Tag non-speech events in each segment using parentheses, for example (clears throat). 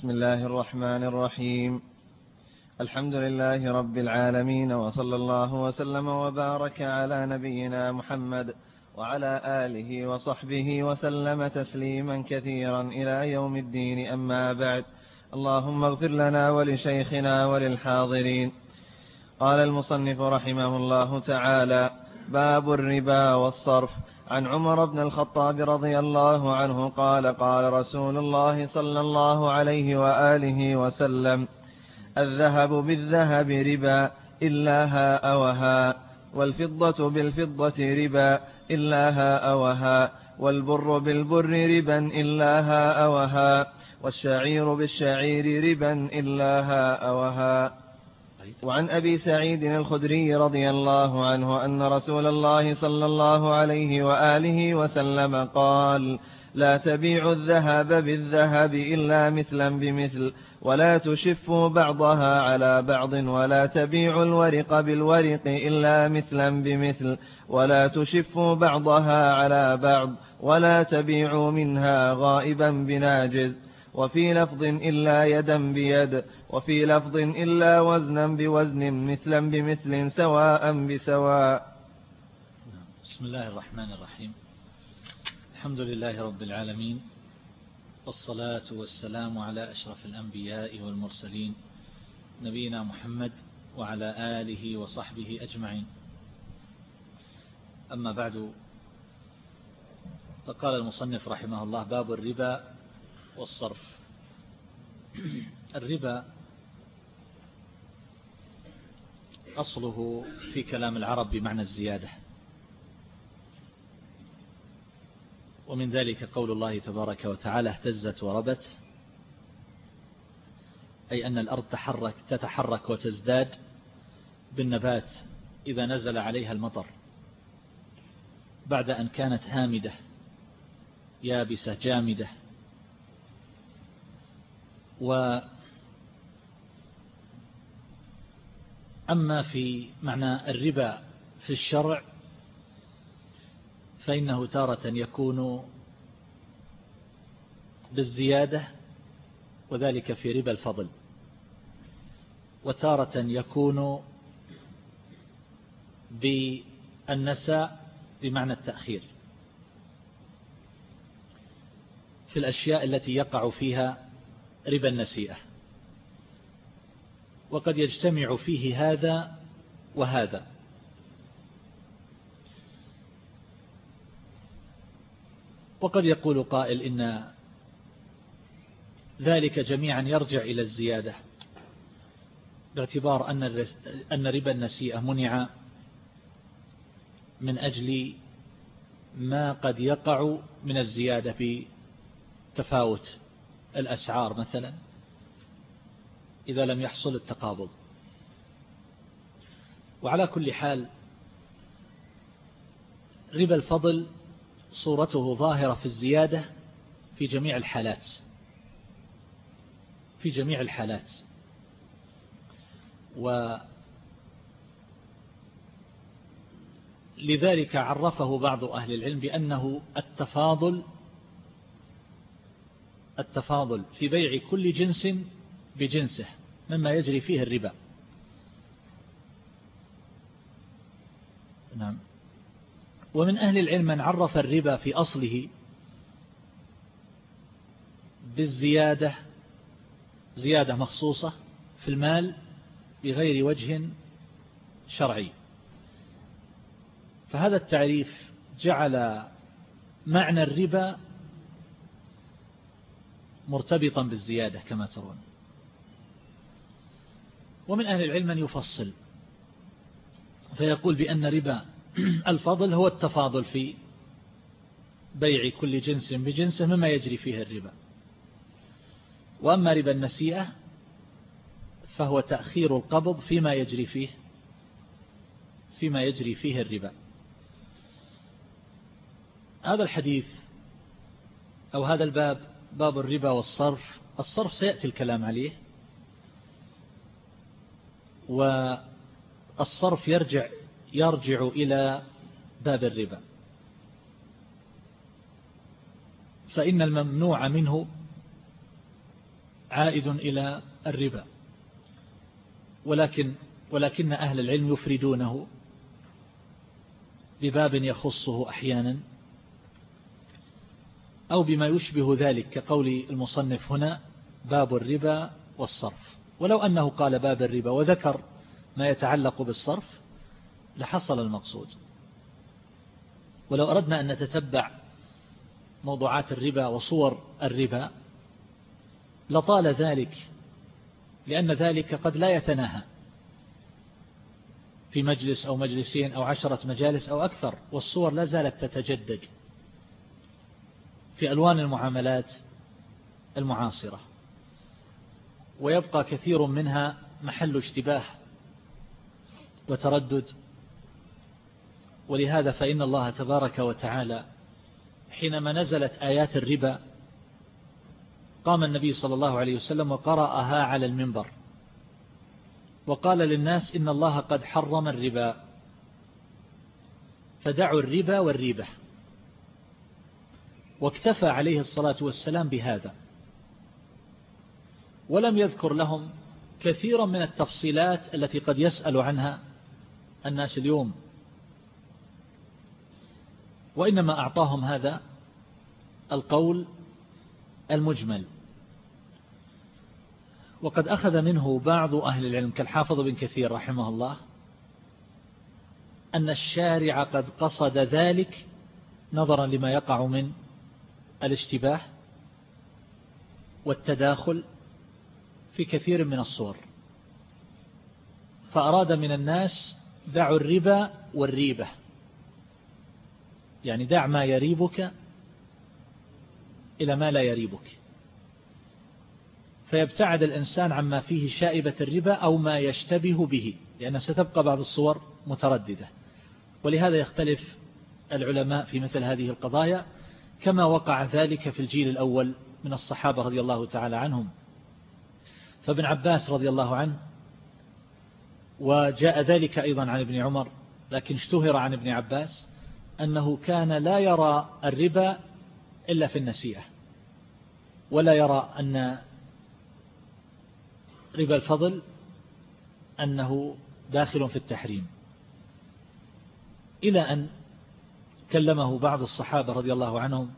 بسم الله الرحمن الرحيم. الحمد لله رب العالمين وصلى الله وسلم وبارك على نبينا محمد وعلى آله وصحبه وسلم تسليما كثيرا إلى يوم الدين. أما بعد اللهم اغفر لنا ولشيخنا وللحاضرين. قال المصنف رحمه الله تعالى باب الربا والصرف. عن عمر بن الخطاب رضي الله عنه قال قال رسول الله صلى الله عليه وآله وسلم الذهب بالذهب ربا إلا هاء وهاء والفضة بالفضة ربا إلا هاء وهاء والبر بالبر ربا إلا هاء وهاء والشعير بالشعير ربا إلا هاء وهاء وعن أبي سعيد الخدري رضي الله عنه أن رسول الله صلى الله عليه وآله وسلم قال لا تبيع الذهب بالذهب إلا مثلا بمثل ولا تشفوا بعضها على بعض ولا تبيع الورق بالورق إلا مثلا بمثل ولا تشفوا بعضها على بعض ولا تبيعوا منها غائبا بناجز. وفي لفظ إلا يدا بيد وفي لفظ إلا وزنا بوزن مثلا بمثل سواء بسواء. بسم الله الرحمن الرحيم. الحمد لله رب العالمين والصلاة والسلام على أشرف الأنبياء والمرسلين نبينا محمد وعلى آله وصحبه أجمعين. أما بعد فقال المصنف رحمه الله باب الربا والصرف. الربا أصله في كلام العرب بمعنى الزيادة. ومن ذلك قول الله تبارك وتعالى اهتزت وربت أي أن الأرض تحرك تتحرك وتزداد بالنبات إذا نزل عليها المطر. بعد أن كانت هامدة يابسة جامدة و أما في معنى الربا في الشرع فإنه تارة يكون بالزيادة وذلك في ربا الفضل. وتارة يكون بالنساء بمعنى التأخير. في الأشياء التي يقع فيها ربا النسيئة. وقد يجتمع فيه هذا وهذا. وقد يقول قائل إن ذلك جميعا يرجع إلى الزيادة باعتبار أن ربا النسيئة منع من أجل ما قد يقع من الزيادة بتفاوت. الأسعار مثلا إذا لم يحصل التقابض. وعلى كل حال ربا الفضل صورته ظاهرة في الزيادة في جميع الحالات. في جميع الحالات. و لذلك عرفه بعض أهل العلم بأنه التفاضل التفاضل في بيع كل جنس بجنسه مما يجري فيه الربا. نعم. ومن أهل العلم من عرف الربا في أصله بالزيادة زيادة مخصوصة في المال بغير وجه شرعي. فهذا التعريف جعل معنى الربا مرتبطا بالزيادة كما ترون. ومن أهل العلم من يفصل فيقول بأن ربا (clears throat) الفضل هو التفاضل في بيع كل جنس بجنسه مما يجري فيه الربا. وأما ربا النسيئة فهو تأخير القبض فيما يجري فيه فيما يجري فيه الربا. هذا الحديث أو هذا الباب باب الربا والصرف. الصرف سيأتي الكلام عليه. والصرف يرجع يرجع إلى باب الربا. فإن الممنوع منه عائد إلى الربا. ولكن ولكن أهل العلم يفردونه بباب يخصه أحيانا. أو بما يشبه ذلك كقول المصنف هنا باب الربا والصرف. ولو أنه قال باب الربا وذكر ما يتعلق بالصرف لحصل المقصود. ولو أردنا أن نتتبع موضوعات الربا وصور الربا لطال ذلك لأن ذلك قد لا يتناهى في مجلس أو مجلسين أو عشرة مجالس أو أكثر والصور لا زالت تتجدد. في ألوان المعاملات المعاصرة ويبقى كثير منها محل اشتباه وتردد. ولهذا فإن الله تبارك وتعالى حينما نزلت آيات الربا قام النبي صلى الله عليه وسلم وقرأها على المنبر وقال للناس إن الله قد حرم الربا فدعوا الربا والريبة. واكتفى عليه الصلاة والسلام بهذا. ولم يذكر لهم كثيرا من التفصيلات التي قد يسأل عنها الناس اليوم. وإنما أعطاهم هذا القول المجمل. وقد أخذ منه بعض أهل العلم كالحافظ بن كثير رحمه الله أن الشارع قد قصد ذلك نظرا لما يقع من الاشتباه والتداخل في كثير من الصور. فأراد من الناس دعوا الربا والريبة. يعني دع ما يريبك إلى ما لا يريبك. فيبتعد الإنسان عما فيه شائبة الربا أو ما يشتبه به. لأن ستبقى بعض الصور مترددة. ولهذا يختلف العلماء في مثل هذه القضايا. كما وقع ذلك في الجيل الأول من الصحابة رضي الله تعالى عنهم. فابن عباس رضي الله عنه وجاء ذلك أيضا عن ابن عمر لكن اشتهر عن ابن عباس أنه كان لا يرى الربا إلا في النسيئة ولا يرى أن ربا الفضل أنه داخل في التحريم. إلى أن كلمه بعض الصحابة رضي الله عنهم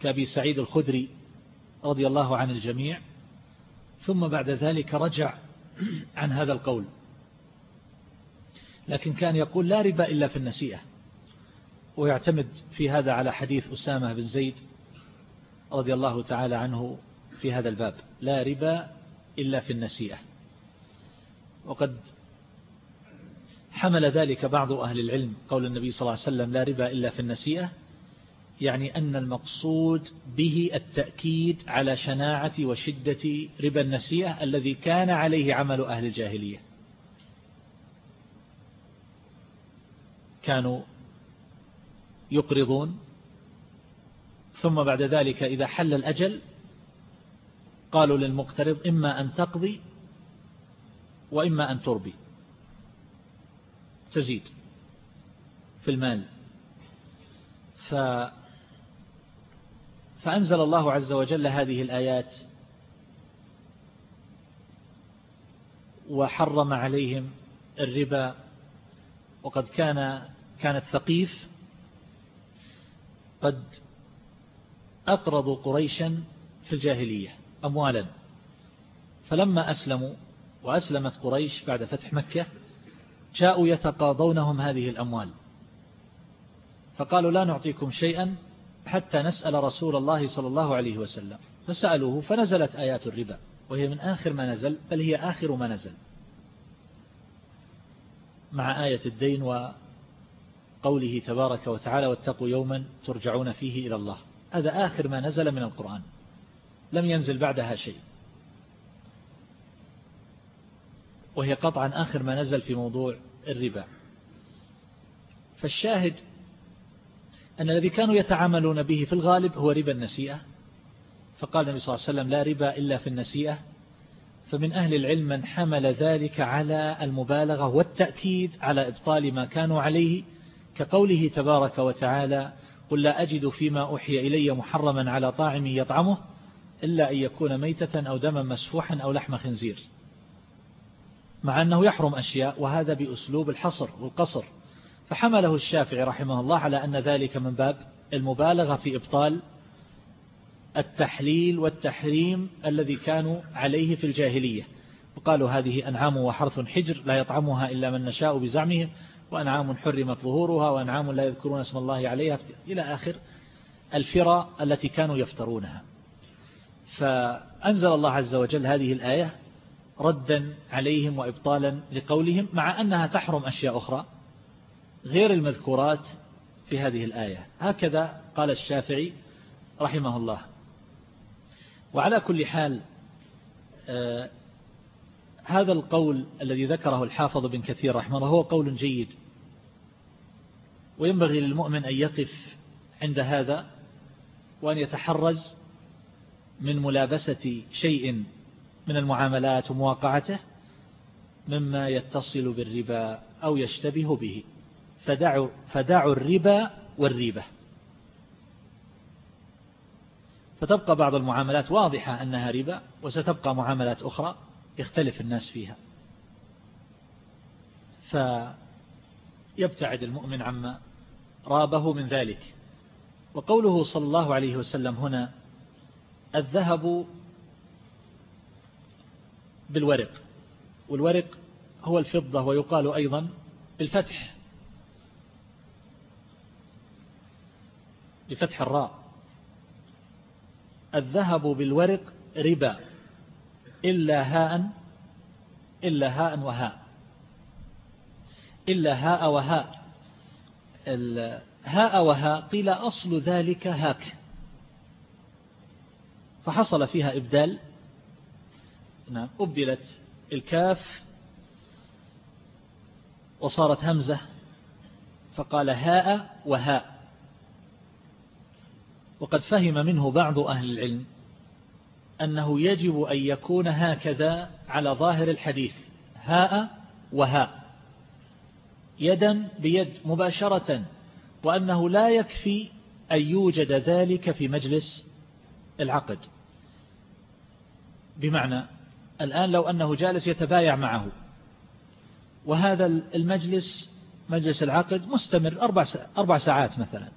كأبي سعيد الخدري رضي الله عن الجميع ثم بعد ذلك رجع عن هذا القول. لكن كان يقول لا ربا إلا في النسيئة ويعتمد في هذا على حديث أسامة بن زيد رضي الله تعالى عنه في هذا الباب لا ربا إلا في النسيئة. وقد حمل ذلك بعض أهل العلم. قول النبي صلى الله عليه وسلم لا ربا إلا في النسيئة. يعني أن المقصود به التأكيد على شناعة وشدة ربا النسيئة الذي كان عليه عمل أهل الجاهلية. كانوا يقرضون. ثم بعد ذلك إذا حل الأجل قالوا للمقترض إما أن تقضي وإما أن تربي. تزيد في المال. ف فأنزل الله عز وجل هذه الآيات وحرم عليهم الربا وقد كان كانت ثقيف. قد أقرضوا قريشا في الجاهلية أموالا. فلما أسلموا وأسلمت قريش بعد فتح مكة جاءوا يتقاضونهم هذه الأموال. فقالوا لا نعطيكم شيئا حتى نسأل رسول الله صلى الله عليه وسلم. فسألوه فنزلت آيات الربا وهي من آخر ما نزل بل هي آخر ما نزل. مع آية الدين وقوله تبارك وتعالى واتقوا يوما ترجعون فيه إلى الله. هذا آخر ما نزل من القرآن. لم ينزل بعدها شيء. وهي قطعا آخر ما نزل في موضوع الربا. فالشاهد أن الذي كانوا يتعاملون به في الغالب هو ربا النسيئة. فقال النبي صلى الله عليه وسلم لا ربا إلا في النسيئة. فمن أهل العلم من حمل ذلك على المبالغة والتأكيد على إبطال ما كانوا عليه كقوله تبارك وتعالى قل لا أجد فيما أوحي إلي محرما على طاعم يطعمه إلا أن يكون ميتة أو دما مسفوحا أو لحم خنزير. مع أنه يحرم أشياء وهذا بأسلوب الحصر والقصر. فحمله الشافعي رحمه الله على أن ذلك من باب المبالغة في إبطال التحليل والتحريم الذي كانوا عليه في الجاهلية. وقالوا هذه أنعام وحرث حجر لا يطعمها إلا من نشاء بزعمهم وأنعام حرمت ظهورها وأنعام لا يذكرون اسم الله عليها. إلى آخر الفرى التي كانوا يفترونها. فأنزل الله عز وجل هذه الآية ردا عليهم وإبطالا لقولهم مع أنها تحرم أشياء أخرى غير المذكورات في هذه الآية. هكذا قال الشافعي رحمه الله. وعلى كل حال آه، هذا القول الذي ذكره الحافظ بن كثير رحمه الله هو قول جيد. وينبغي للمؤمن أن يقف عند هذا وأن يتحرز من ملابسة شيء من المعاملات ومواقعته مما يتصل بالربا أو يشتبه به. فدعوا, فدعوا الربا والريبة. فتبقى بعض المعاملات واضحة أنها ربا وستبقى معاملات أخرى يختلف الناس فيها. فيبتعد المؤمن عما رابه من ذلك. وقوله صلى الله عليه وسلم هنا الذهب بالورق. والورق هو الفضة ويقال أيضا بالفتح. بفتح الراء. الذهب بالورق ربا. إلا هاء إلا هاء وهاء. إلا هاء وهاء. هاء وهاء قيل أصل ذلك هاك. فحصل فيها إبدال نعم. أبدلت الكاف وصارت همزة فقال هاء وهاء. وقد فهم منه بعض أهل العلم أنه يجب أن يكون هكذا على ظاهر الحديث هاء وهاء. يدا بيد مباشرة وأنه لا يكفي أن يوجد ذلك في مجلس العقد. بمعنى الآن لو أنه جالس يتبايع معه. وهذا المجلس مجلس العقد مستمر أربع, أربع ساعات مثلا.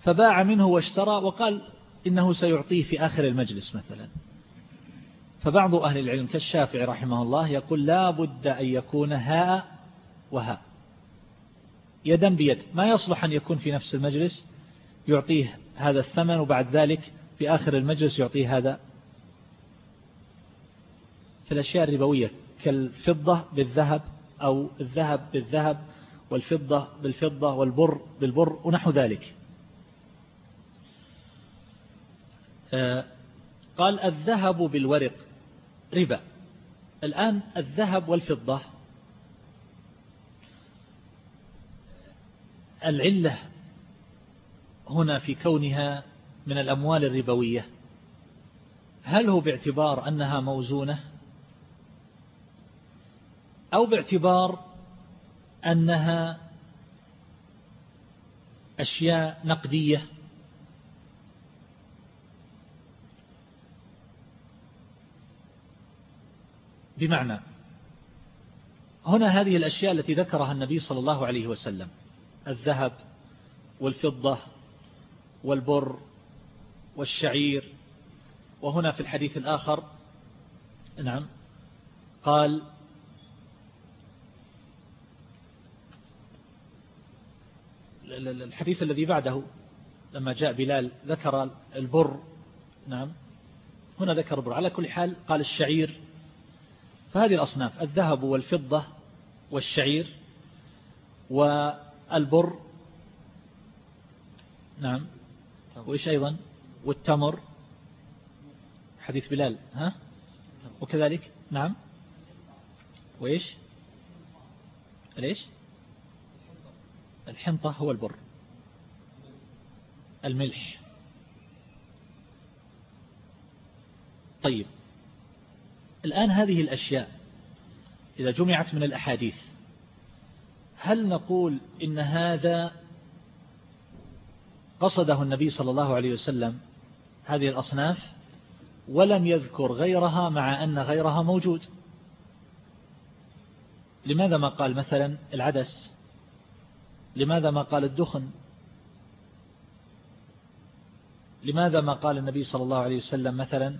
فباع منه واشترى وقال إنه سيعطيه في آخر المجلس مثلا. فبعض أهل العلم كالشافعي رحمه الله يقول لا بد أن يكون هاء وهاء. يدا بيد. ما يصلح أن يكون في نفس المجلس يعطيه هذا الثمن وبعد ذلك في آخر المجلس يعطيه هذا في الأشياء الربوية كالفضة بالذهب أو الذهب بالذهب والفضة بالفضة والبر بالبر ونحو ذلك. آه، قال الذهب بالورق ربا. الآن الذهب والفضة. العلة هنا في كونها من الأموال الربوية. هل هو باعتبار أنها موزونة؟ أو باعتبار أنها أشياء نقدية. بمعنى هنا هذه الأشياء التي ذكرها النبي صلى الله عليه وسلم الذهب والفضة والبر والشعير. وهنا في الحديث الآخر نعم قال الحديث الذي بعده لما جاء بلال ذكر البر. نعم. هنا ذكر البر. على كل حال قال الشعير. فهذه الأصناف الذهب والفضة والشعير والبر. نعم. وإيش أيضا؟ والتمر. حديث بلال ها؟ وكذلك نعم. وإيش؟ ليش؟ الحنطة هو البر. الملح. طيب. الآن هذه الأشياء إذا جمعت من الأحاديث هل نقول إن هذا قصده النبي صلى الله عليه وسلم هذه الأصناف ولم يذكر غيرها مع أن غيرها موجود؟ لماذا ما قال مثلا العدس؟ لماذا ما قال الدخن؟ لماذا ما قال النبي صلى الله عليه وسلم مثلا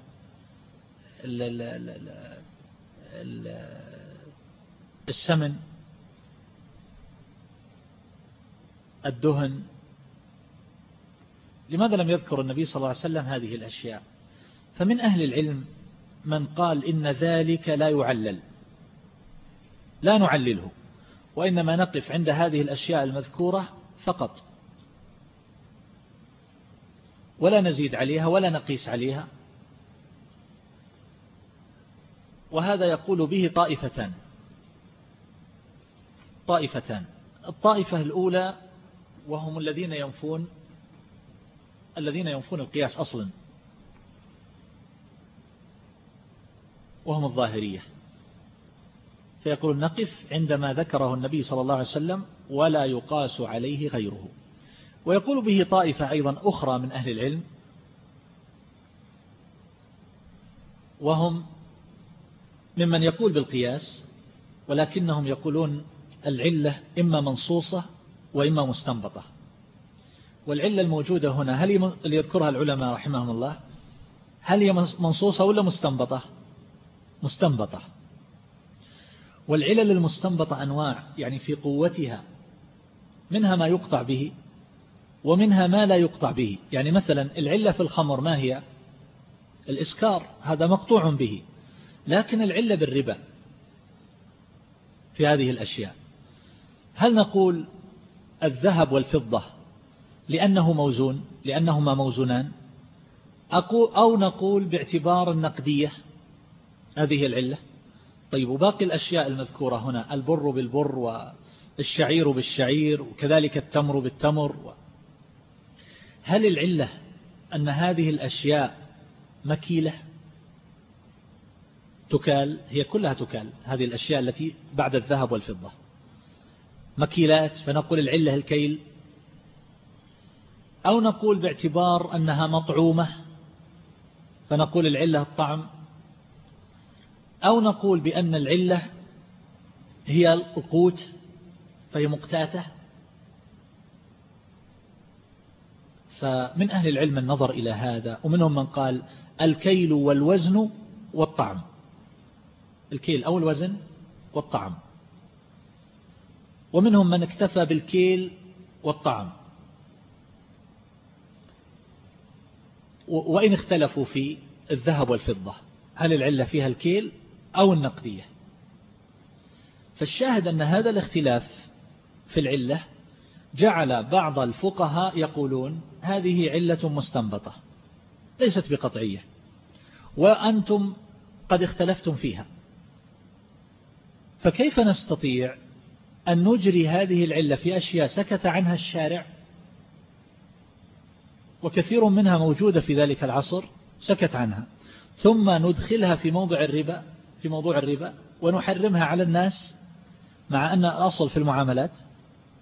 السمن الدهن؟ لماذا لم يذكر النبي صلى الله عليه وسلم هذه الأشياء؟ فمن أهل العلم من قال إن ذلك لا يعلل لا نعلله. وإنما نقف عند هذه الأشياء المذكورة فقط. ولا نزيد عليها ولا نقيس عليها. وهذا يقول به طائفتان. طائفتان. الطائفة الأولى وهم الذين ينفون الذين ينفون القياس أصلا. وهم الظاهرية. فيقول نقف عندما ذكره النبي صلى الله عليه وسلم ولا يقاس عليه غيره. ويقول به طائفة أيضا أخرى من أهل العلم وهم ممن يقول بالقياس ولكنهم يقولون العلة إما منصوصة وإما مستنبطة. والعلة الموجودة هنا هل اللي يذكرها العلماء رحمهم الله هل هي منصوصة ولا مستنبطة؟ مستنبطة. والعلل المستنبطة أنواع يعني في قوتها منها ما يقطع به ومنها ما لا يقطع به يعني مثلا العلة في الخمر ما هي؟ الإسكار هذا مقطوع به لكن العلة بالربا في هذه الأشياء. هل نقول الذهب والفضة لأنه موزون لأنهما موزونان؟ أو نقول باعتبار النقدية هذه العلة؟ طيب وباقي الأشياء المذكورة هنا البر بالبر والشعير بالشعير وكذلك التمر بالتمر. هل العلة أن هذه الأشياء مكيلة؟ تكال هي كلها تكال هذه الأشياء التي بعد الذهب والفضة. مكيلات فنقول العلة الكيل. أو نقول باعتبار أنها مطعومة فنقول العلة الطعم. أو نقول بأن العلة هي القوت فهي مقتاتة. فمن أهل العلم النظر إلى هذا ومنهم من قال الكيل والوزن والطعم. الكيل أو الوزن والطعم. ومنهم من اكتفى بالكيل والطعم. وإن اختلفوا في الذهب والفضة هل العلة فيها الكيل؟ أو النقدية. فالشاهد أن هذا الاختلاف في العلة جعل بعض الفقهاء يقولون هذه علة مستنبطة ليست بقطعية وأنتم قد اختلفتم فيها. فكيف نستطيع أن نجري هذه العلة في أشياء سكت عنها الشارع؟ وكثير منها موجودة في ذلك العصر سكت عنها ثم ندخلها في موضع الربا في موضوع الربا ونحرمها على الناس مع أن الأصل في المعاملات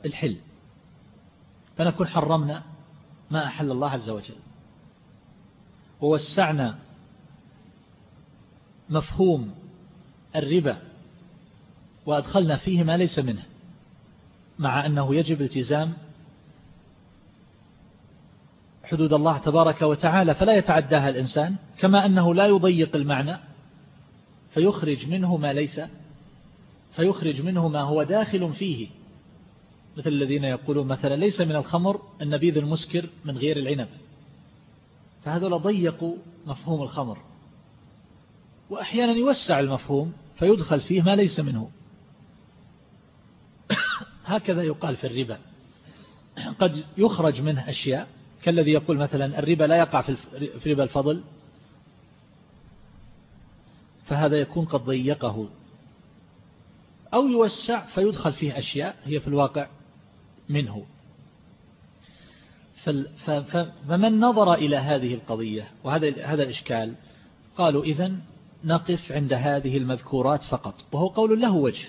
الحل. فنكون حرمنا ما أحل الله عز وجل. ووسعنا مفهوم الربا وأدخلنا فيه ما ليس منه مع أنه يجب التزام حدود الله تبارك وتعالى فلا يتعداها الإنسان كما أنه لا يضيق المعنى فيخرج منه ما ليس فيخرج منه ما هو داخل فيه. مثل الذين يقولون مثلا ليس من الخمر النبيذ المسكر من غير العنب. فهذول ضيقوا مفهوم الخمر. وأحيانا يوسع المفهوم فيدخل فيه ما ليس منه. (coughs) هكذا يقال في الربا. قد يخرج منه أشياء كالذي يقول مثلا الربا لا يقع في ربا الفضل. فهذا يكون قد ضيقه. أو يوسع فيدخل فيه أشياء هي في الواقع منه. فمن نظر إلى هذه القضية وهذا هذا الإشكال قالوا إذن نقف عند هذه المذكورات فقط وهو قول له وجه.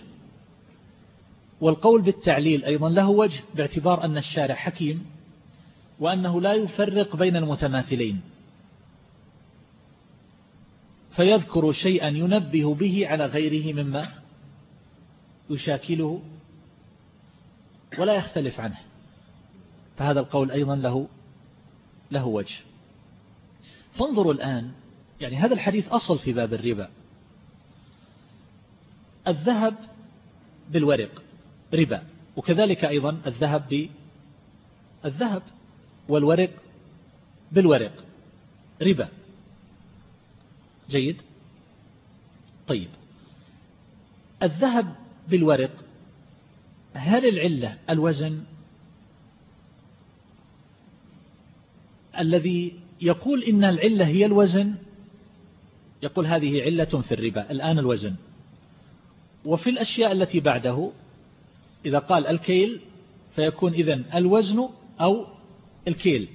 والقول بالتعليل أيضا له وجه باعتبار أن الشارع حكيم وأنه لا يفرق بين المتماثلين. فيذكر شيئا ينبه به على غيره مما يشاكله ولا يختلف عنه. فهذا القول أيضا له له وجه. فانظروا الآن يعني هذا الحديث أصل في باب الربا. الذهب بالورق ربا. وكذلك أيضا الذهب بالذهب والورق بالورق ربا. جيد؟ طيب. الذهب بالورق هل العلة الوزن الذي يقول إن العلة هي الوزن؟ يقول هذه علة في الربا الآن الوزن. وفي الأشياء التي بعده إذا قال الكيل فيكون إذن الوزن أو الكيل.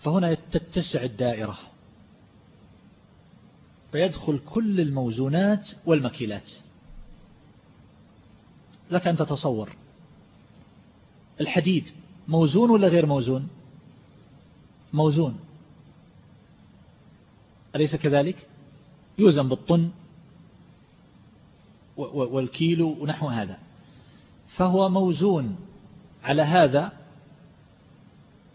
فهنا تتسع الدائرة. فيدخل كل الموزونات والمكيلات لك أن تتصور. الحديد موزون ولا غير موزون؟ موزون. أليس كذلك؟ يوزن بالطن والكيلو ونحو هذا. فهو موزون. على هذا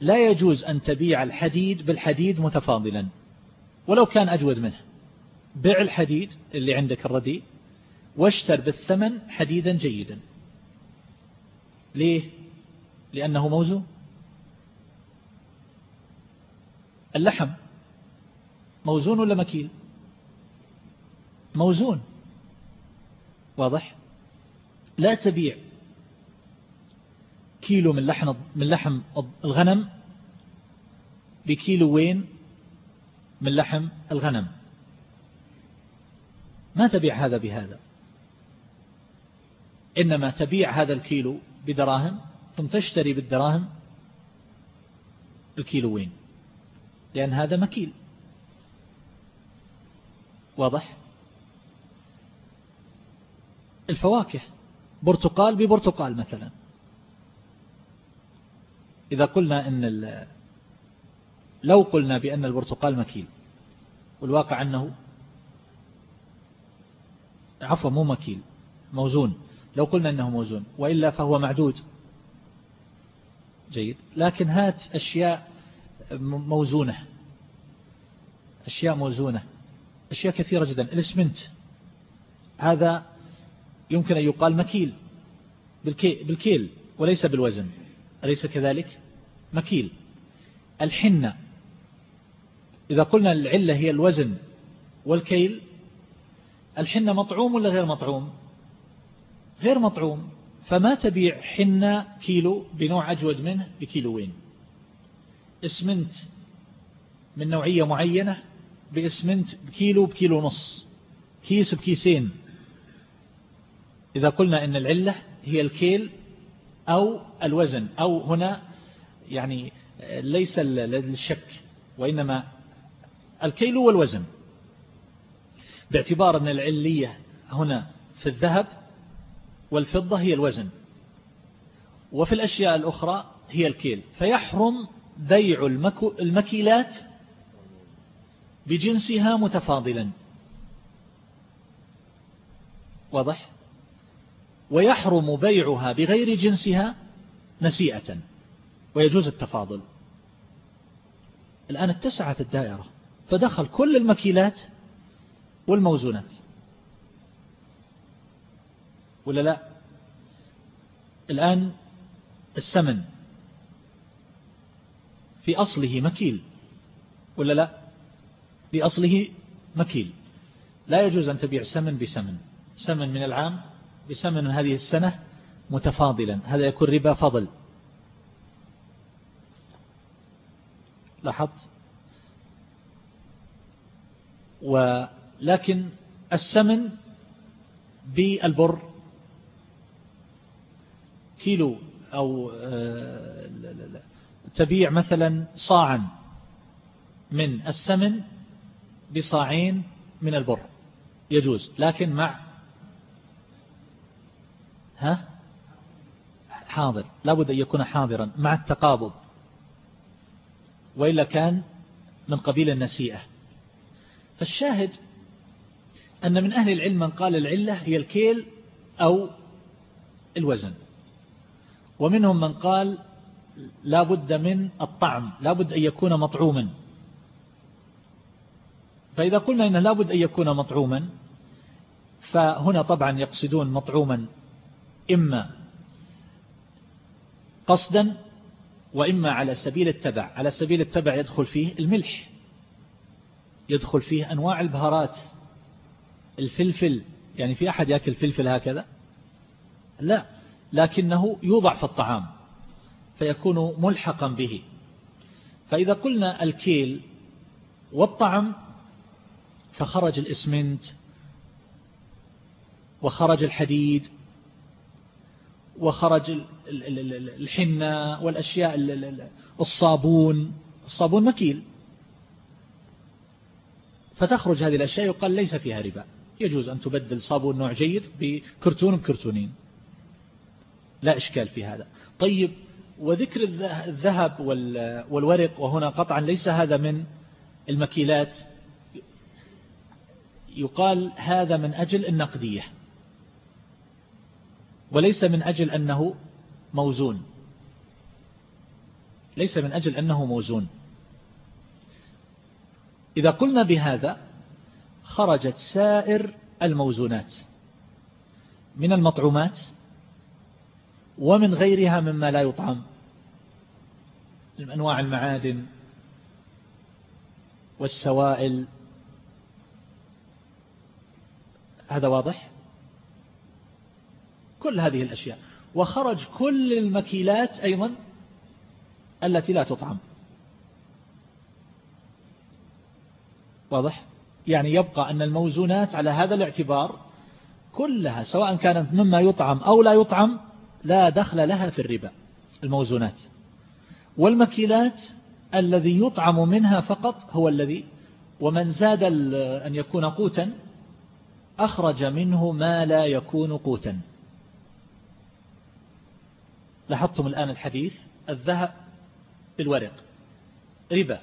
لا يجوز أن تبيع الحديد بالحديد متفاضلا. ولو كان أجود منه. بيع الحديد اللي عندك الرديء واشتر بالثمن حديدا جيدا. ليه؟ لأنه موزون. اللحم موزون ولا مكيل؟ موزون. واضح؟ لا تبيع كيلو من لحم من لحم الغنم بكيلو وين؟ من لحم الغنم. ما تبيع هذا بهذا؟ إنما تبيع هذا الكيلو بدراهم ثم تشتري بالدراهم الكيلو وين لأن هذا مكيل. واضح؟ الفواكه برتقال ببرتقال مثلا. إذا قلنا إن لو قلنا بأن البرتقال مكيل والواقع أنه عفوا مو مكيل موزون. لو قلنا أنه موزون وإلا فهو معدود. جيد. لكن هات أشياء موزونة. أشياء موزونة. أشياء كثيرة جدا. الإسمنت. هذا يمكن أن يقال مكيل. بالكيل وليس بالوزن. أليس كذلك؟ مكيل. الحنة. إذا قلنا العلة هي الوزن والكيل الحنة مطعوم ولا غير مطعوم؟ غير مطعوم. فما تبيع حنطة كيلو بنوع أجود منه بكيلوين؟ إسمنت من نوعية معينة بإسمنت بكيلو بكيلو نص كيس بكيسين. إذا قلنا إن العلة هي الكيل أو الوزن أو هنا يعني ليس للشك وإنما الكيل والوزن. باعتبار أن العلية هنا في الذهب والفضة هي الوزن وفي الأشياء الأخرى هي الكيل. فيحرم بيع المكيلات بجنسها متفاضلا. واضح؟ ويحرم بيعها بغير جنسها نسيئة ويجوز التفاضل. الآن اتسعت الدائرة فدخل كل المكيلات والموزونات. ولا لا؟ الآن السمن. في أصله مكيل. ولا لا؟ في أصله مكيل. لا يجوز أن تبيع سمن بسمن. سمن من العام بسمن هذه السنة متفاضلا. هذا يكون ربا فضل. لاحظت؟ ولكن السمن بالبر كيلو أو آه، تبيع مثلا صاعا من السمن بصاعين من البر يجوز لكن مع ها؟ حاضر لابد أن يكون حاضرا مع التقابض وإلا كان من قبيل النسيئة. فالشاهد أن من أهل العلم من قال العلة هي الكيل أو الوزن. ومنهم من قال لا بد من الطعم لا بد أن يكون مطعوما. فإذا قلنا إنه لا بد أن يكون مطعوما فهنا طبعا يقصدون مطعوما إما قصدا وإما على سبيل التبع. على سبيل التبع يدخل فيه الملح يدخل فيه أنواع البهارات. الفلفل يعني في أحد يأكل فلفل هكذا؟ لا لكنه يوضع في الطعام فيكون ملحقا به. فإذا قلنا الكيل والطعم فخرج الإسمنت وخرج الحديد وخرج الحنة والأشياء الصابون. الصابون مكيل. فتخرج هذه الأشياء يقال ليس فيها ربا. يجوز أن تبدل صابون نوع جيد بكرتون بكرتونين. لا إشكال في هذا. طيب وذكر الذهب والورق وهنا قطعا ليس هذا من المكيلات. يقال هذا من أجل النقدية وليس من أجل أنه موزون. ليس من أجل أنه موزون. إذا قلنا بهذا خرجت سائر الموزونات من المطعومات ومن غيرها مما لا يطعم من أنواع المعادن والسوائل. هذا واضح؟ كل هذه الأشياء. وخرج كل المكيلات أيضا التي لا تطعم. واضح؟ يعني يبقى أن الموزونات على هذا الاعتبار كلها سواء كانت مما يطعم أو لا يطعم لا دخل لها في الربا الموزونات. والمكيلات الذي يطعم منها فقط هو الذي ومن زاد أن يكون قوتا أخرج منه ما لا يكون قوتا. لاحظتم الآن الحديث الذهب بالورق ربا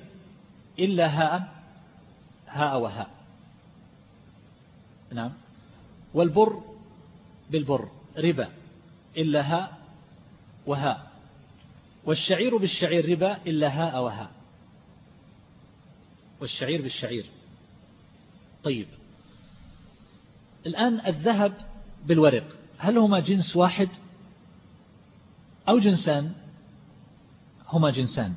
إلا هاء هاء وهاء نعم. والبر بالبر ربا. إلا هاء وهاء والشعير بالشعير ربا. إلا هاء وهاء والشعير بالشعير. طيب. الآن الذهب بالورق. هل هما جنس واحد؟ أو جنسان؟ هما جنسان.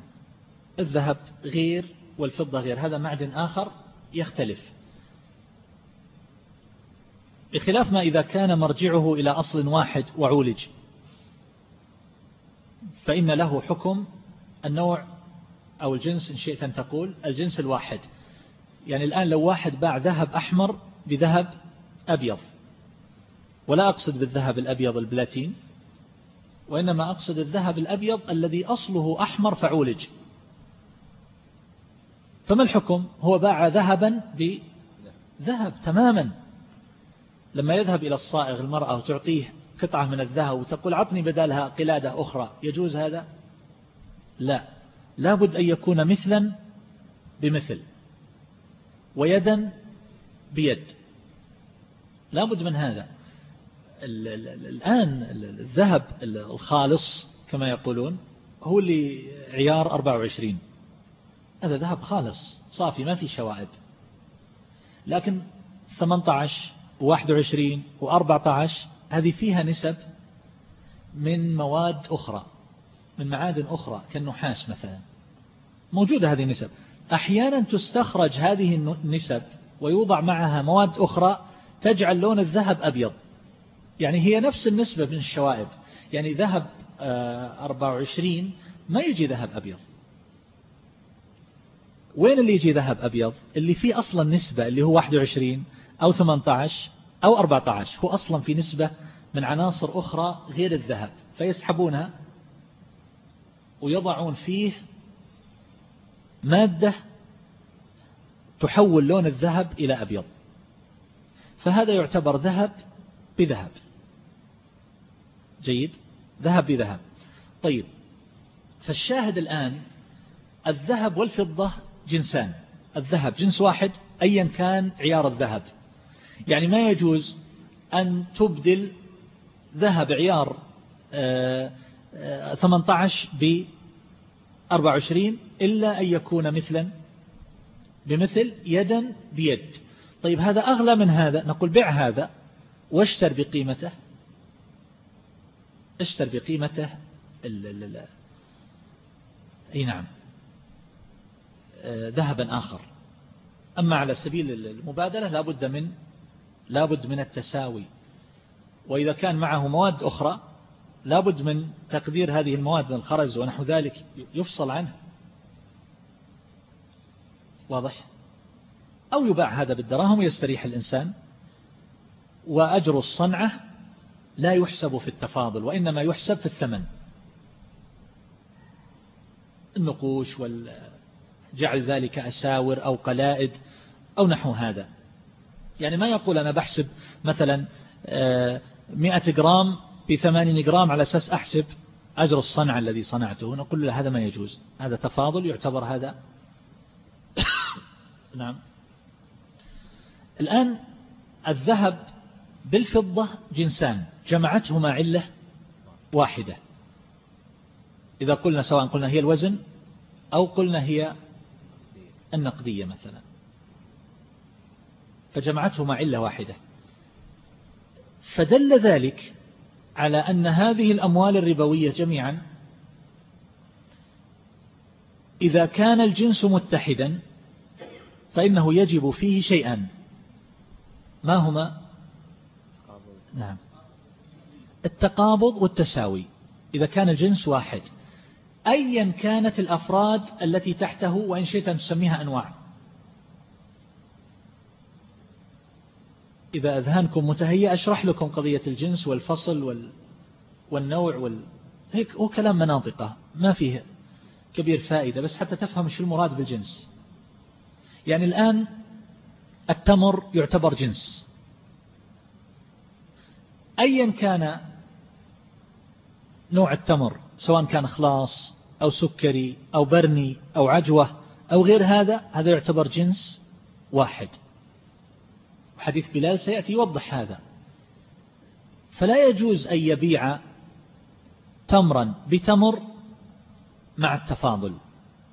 الذهب غير والفضة غير. هذا معدن آخر. يختلف. بخلاف ما إذا كان مرجعه إلى أصل واحد وعولج. فإن له حكم النوع أو الجنس إن شئت أن تقول الجنس الواحد. يعني الآن لو واحد باع ذهب أحمر بذهب أبيض. ولا أقصد بالذهب الأبيض البلاتين. وإنما أقصد الذهب الأبيض الذي أصله أحمر فعولج. فما الحكم؟ هو باع ذهبا بذهب تماما. لما يذهب إلى الصائغ المرأة وتعطيه قطعة من الذهب وتقول عطني بدالها قلادة أخرى يجوز هذا؟ لا. لابد أن يكون مثلا بمثل. ويدا بيد. لابد من هذا. الآن الذهب الخالص كما يقولون هو اللي عيار 24 هذا ذهب خالص صافي ما في شوائب. لكن 18 و21 و14 هذه فيها نسب من مواد أخرى من معادن أخرى كالنحاس مثلا. موجودة هذه النسب. أحيانا تستخرج هذه النسب ويوضع معها مواد أخرى تجعل لون الذهب أبيض. يعني هي نفس النسبة من الشوائب. يعني ذهب 24 آه، ما يجي ذهب أبيض. وين اللي يجي ذهب أبيض؟ اللي فيه أصلا نسبة اللي هو 21 أو 18 أو 14 هو أصلا في نسبة من عناصر أخرى غير الذهب. فيسحبونها ويضعون فيه مادة تحول لون الذهب إلى أبيض. فهذا يعتبر ذهب بذهب. جيد؟ ذهب بذهب. طيب فالشاهد الآن الذهب والفضة جنسان. الذهب جنس واحد أيا كان عيار الذهب. يعني ما يجوز أن تبدل ذهب عيار 18 ب 24 إلا أن يكون مثلا بمثل يدا بيد. طيب هذا أغلى من هذا؟ نقول بيع هذا. واشتر بقيمته. اشتر بقيمته. أي نعم. آه، ذهبا آخر. أما على سبيل المبادلة لابد من لابد من التساوي. وإذا كان معه مواد أخرى لابد من تقدير هذه المواد من الخرز ونحو ذلك. يفصل عنه. واضح؟ أو يباع هذا بالدراهم ويستريح الإنسان. وأجر الصنعة لا يحسب في التفاضل وإنما يحسب في الثمن. النقوش وجعل ذلك أساور أو قلائد أو نحو هذا. يعني ما يقول أنا بحسب مثلا آه، مئة جرام بثمانين جرام على أساس أحسب أجر الصنع الذي صنعته نقول له هذا ما يجوز. هذا تفاضل يعتبر هذا. (coughs) نعم. الآن الذهب بالفضة جنسان جمعتهما علة واحدة. إذا قلنا سواء قلنا هي الوزن أو قلنا هي النقدية مثلا. فجمعتهما علة واحدة. فدل ذلك على أن هذه الأموال الربوية جميعا إذا كان الجنس متحدا فإنه يجب فيه شيئا. ما هما؟ نعم. التقابض والتساوي. إذا كان الجنس واحد. أيا كانت الأفراد التي تحته وإن شئت أن تسميها أنواع. إذا أذهانكم متهيئة أشرح لكم قضية الجنس والفصل وال... والنوع وال... هيك هو كلام مناطقة ما فيه كبير فائدة بس حتى تفهم شو المراد بالجنس. يعني الآن التمر يعتبر جنس. أيا كان نوع التمر سواء كان خلاص أو سكري أو برني أو عجوة أو غير هذا هذا يعتبر جنس واحد. حديث بلال سيأتي يوضح هذا. فلا يجوز أن يبيع تمرا بتمر مع التفاضل.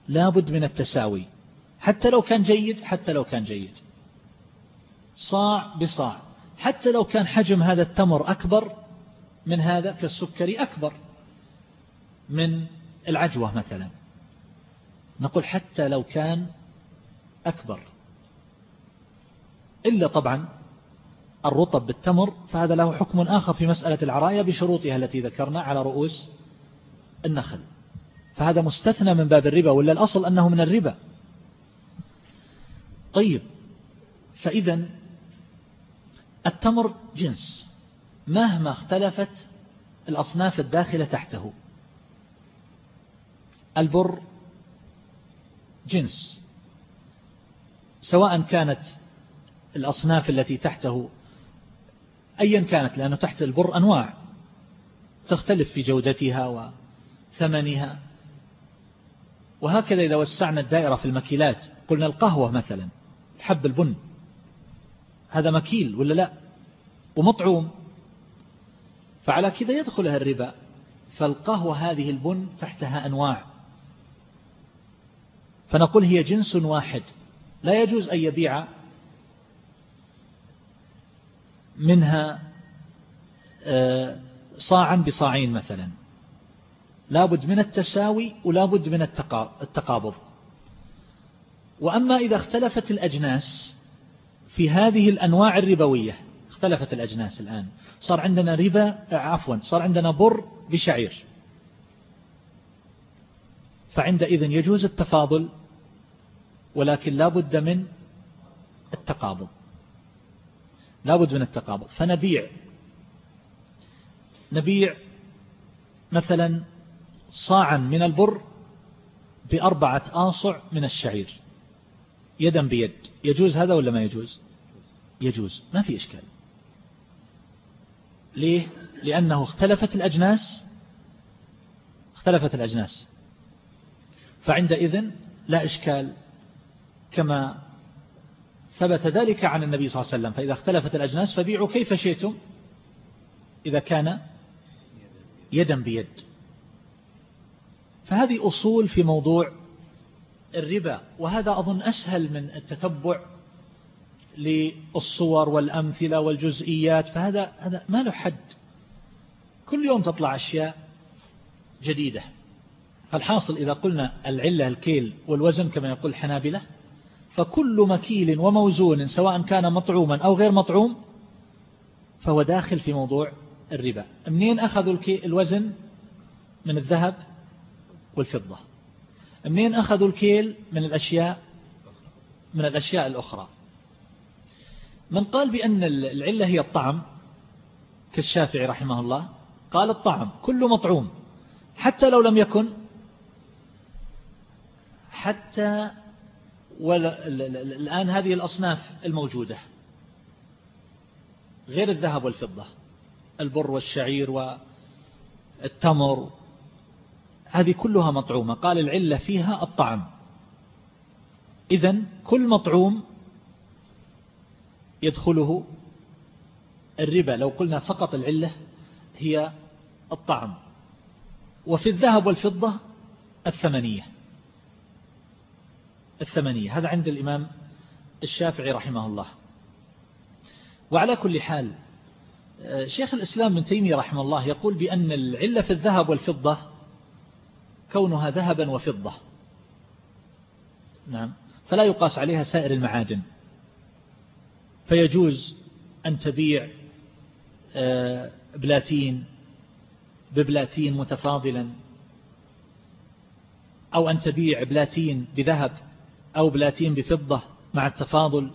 لابد من التساوي. حتى لو كان جيد حتى لو كان جيد. صاع بصاع. حتى لو كان حجم هذا التمر أكبر من هذا كالسكري أكبر من العجوة مثلا. نقول حتى لو كان أكبر. إلا طبعا الرطب بالتمر فهذا له حكم آخر في مسألة العراية بشروطها التي ذكرنا على رؤوس النخل. فهذا مستثنى من باب الربا ولا الأصل أنه من الربا. طيب فإذا التمر جنس مهما اختلفت الأصناف الداخلة تحته. البر جنس سواء كانت الأصناف التي تحته أيا كانت لأنه تحت البر أنواع تختلف في جودتها وثمنها. وهكذا إذا وسعنا الدائرة في المكيلات قلنا القهوة مثلا حب البن هذا مكيل ولا لا؟ ومطعوم فعلى كذا يدخلها الربا فالقهوة هذه البن تحتها أنواع. فنقول هي جنس واحد. لا يجوز أن يبيع منها آه، صاعا بصاعين مثلا. لابد من التساوي ولابد من التقابض. وأما إذا اختلفت الأجناس في هذه الأنواع الربوية اختلفت الأجناس الآن صار عندنا ربا عفوا صار عندنا بر بشعير. فعندئذ يجوز التفاضل ولكن لا بد من التقابض. لا بد من التقابض. فنبيع. نبيع مثلا صاعا من البر بأربعة آصع من الشعير. يدا بيد. يجوز هذا ولا ما يجوز؟ يجوز. ما في إشكال. ليه؟ لأنه اختلفت الأجناس. اختلفت الأجناس. فعندئذ لا إشكال. كما ثبت ذلك عن النبي صلى الله عليه وسلم. فإذا اختلفت الأجناس فبيعوا كيف شئتم؟ إذا كان يدا بيد. فهذه أصول في موضوع الربا وهذا أظن أسهل من التتبع للصور والأمثلة والجزئيات. فهذا هذا ما له حد. كل يوم تطلع أشياء جديدة. فالحاصل إذا قلنا العلة الكيل والوزن كما يقول الحنابلة فكل مكيل وموزون سواء كان مطعوما أو غير مطعوم فهو داخل في موضوع الربا. منين أخذوا الوزن من الذهب والفضة؟ منين أخذوا الكيل من الأشياء من الأشياء الأخرى؟ من قال بأن العلة هي الطعم كالشافعي رحمه الله قال الطعم كل مطعوم حتى لو لم يكن حتى الآن هذه الأصناف الموجودة. غير الذهب والفضة البر والشعير والتمر هذه كلها مطعومة. قال العلة فيها الطعم. إذا كل مطعوم يدخله الربا. لو قلنا فقط العلة هي الطعم. وفي الذهب والفضة الثمنية. الثمنية هذا عند الإمام الشافعي رحمه الله. وعلى كل حال شيخ الإسلام من تيمية رحمه الله يقول بأن العلة في الذهب والفضة كونها ذهبا وفضة. نعم. فلا يقاس عليها سائر المعادن فيجوز أن تبيع آه، بلاتين ببلاتين متفاضلا أو أن تبيع بلاتين بذهب. أو بلاتين بفضة مع التفاضل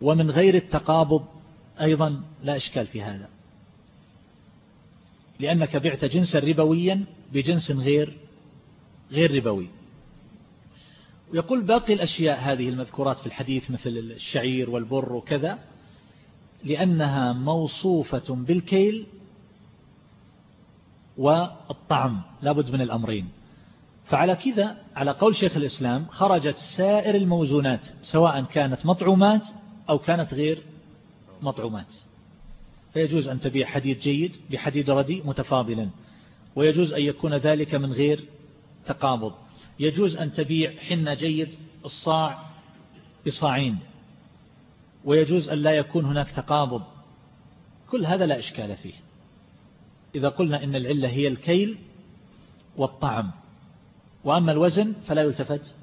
ومن غير التقابض أيضا لا إشكال في هذا. لأنك بعت جنسا ربويا بجنس غير غير ربوي. ويقول باقي الأشياء هذه المذكورات في الحديث مثل الشعير والبر وكذا لأنها موصوفة بالكيل والطعم لابد من الأمرين. فعلى كذا على قول شيخ الإسلام خرجت سائر الموزونات سواء كانت مطعومات أو كانت غير مطعومات. فيجوز أن تبيع حديد جيد بحديد ردي متفاضلا ويجوز أن يكون ذلك من غير تقابض. يجوز أن تبيع حنة جيد الصاع بصاعين ويجوز أن لا يكون هناك تقابض. كل هذا لا إشكال فيه. إذا قلنا إن العلة هي الكيل والطعم وأما الوزن فلا يلتفت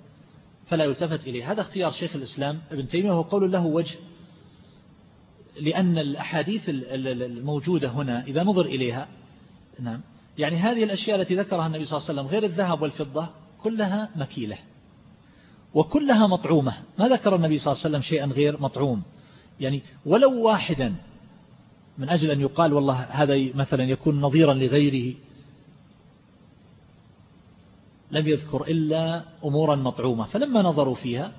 فلا يلتفت إليه. هذا اختيار شيخ الإسلام ابن تيمية هو قول له وجه لأن الأحاديث الموجودة هنا إذا نظر إليها نعم يعني هذه الأشياء التي ذكرها النبي صلى الله عليه وسلم غير الذهب والفضة كلها مكيلة وكلها مطعومة. ما ذكر النبي صلى الله عليه وسلم شيئا غير مطعوم. يعني ولو واحدا من أجل أن يقال والله هذا مثلا يكون نظيرا لغيره لم يذكر إلا أمورا مطعومة فلما نظروا فيها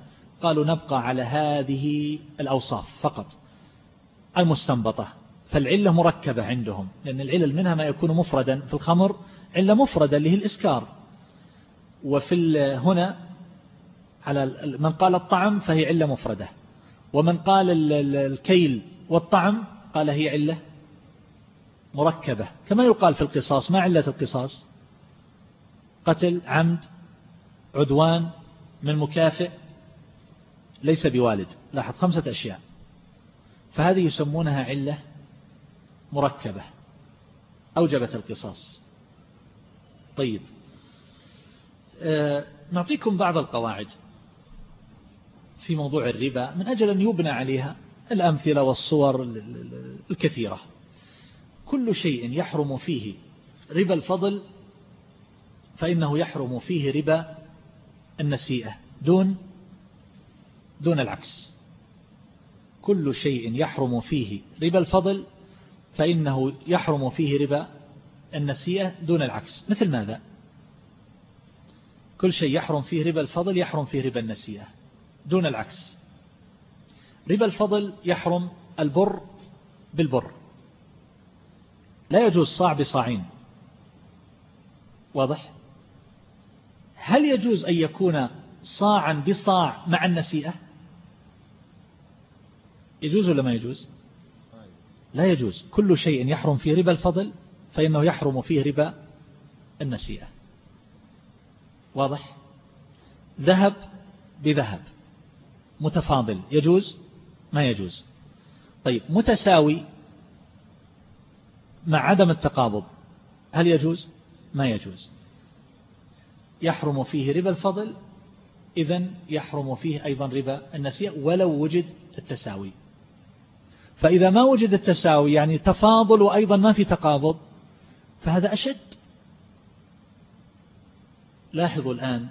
قالوا نبقى على هذه الأوصاف فقط المستنبطة فالعلة مركبة عندهم لأن العلل منها ما يكون مفردا في الخمر علة مفردة اللي هي الإسكار. وفي هنا على من قال الطعم فهي علة مفردة ومن قال الكيل والطعم قال هي علة مركبة كما يقال في القصاص ما علة القصاص؟ قتل عمد عدوان من مكافئ ليس بوالد. لاحظ خمسة أشياء. فهذه يسمونها علة مركبة. أوجبت القصاص. طيب. آه، نعطيكم بعض القواعد في موضوع الربا. من أجل أن يبنى عليها الأمثلة والصور الكثيرة. كل شيء يحرم فيه ربا الفضل فإنه يحرم فيه ربا النسيئة دون دون العكس. كل شيء يحرم فيه ربا الفضل فإنه يحرم فيه ربا النسيئة دون العكس. مثل ماذا؟ كل شيء يحرم فيه ربا الفضل يحرم فيه ربا النسيئة دون العكس. ربا الفضل يحرم البر بالبر. لا يجوز صاع بصاعين. واضح؟ هل يجوز أن يكون صاعا بصاع مع النسيئة؟ يجوز ولا ما يجوز؟ لا يجوز. كل شيء يحرم فيه ربا الفضل فإنه يحرم فيه ربا النسيئة. واضح؟ ذهب بذهب. متفاضل. يجوز؟ ما يجوز. طيب متساوي مع عدم التقابض هل يجوز؟ ما يجوز. يحرم فيه ربا الفضل إذا يحرم فيه أيضا ربا النسيئة ولو وجد التساوي. فإذا ما وجد التساوي يعني تفاضل وأيضا ما في تقابض فهذا أشد. لاحظوا الآن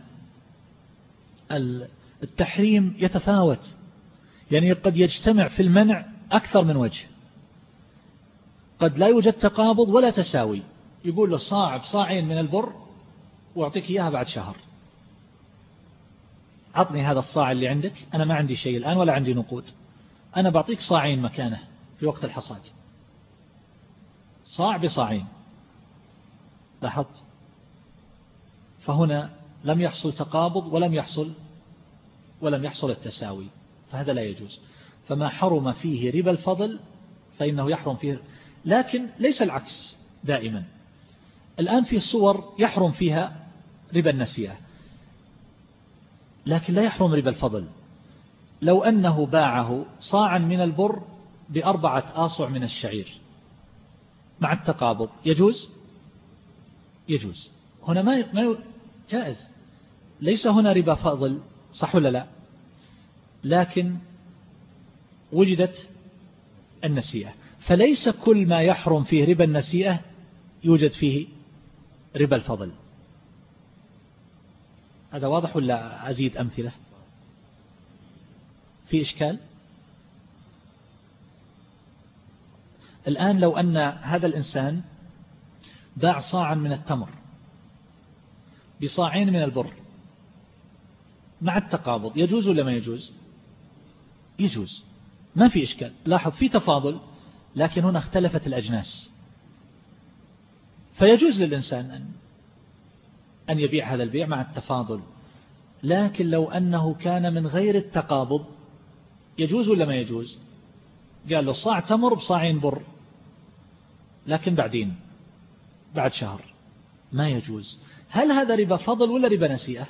التحريم يتفاوت. يعني قد يجتمع في المنع أكثر من وجه. قد لا يوجد تقابض ولا تساوي. يقول له صاع بصاعين من البر وأعطيك إياها بعد شهر. عطني هذا الصاع اللي عندك. أنا ما عندي شيء الآن ولا عندي نقود. أنا بعطيك صاعين مكانه في وقت الحصاد. صاع بصاعين. لاحظت؟ فهنا لم يحصل تقابض ولم يحصل ولم يحصل التساوي. فهذا لا يجوز. فما حرم فيه ربا الفضل فإنه يحرم فيه. لكن ليس العكس دائما. الآن في صور يحرم فيها ربا النسيئة. لكن لا يحرم ربا الفضل. لو أنه باعه صاعا من البر بأربعة آصع من الشعير. مع التقابض. يجوز؟ يجوز. هنا ما ما جائز. ليس هنا ربا فضل. صح ولا لا؟ لكن وجدت النسيئة. فليس كل ما يحرم فيه ربا النسيئة يوجد فيه ربا الفضل. هذا واضح ولا أزيد أمثلة؟ في إشكال؟ الآن لو أن هذا الإنسان باع صاعا من التمر بصاعين من البر مع التقابض يجوز ولا ما يجوز؟ يجوز. ما في إشكال. لاحظ في تفاضل لكن هنا اختلفت الأجناس. فيجوز للإنسان أن أن يبيع هذا البيع مع التفاضل. لكن لو أنه كان من غير التقابض يجوز ولا ما يجوز؟ قال له صاع تمر بصاعين بر. لكن بعدين بعد شهر ما يجوز. هل هذا ربا فضل ولا ربا نسيئة؟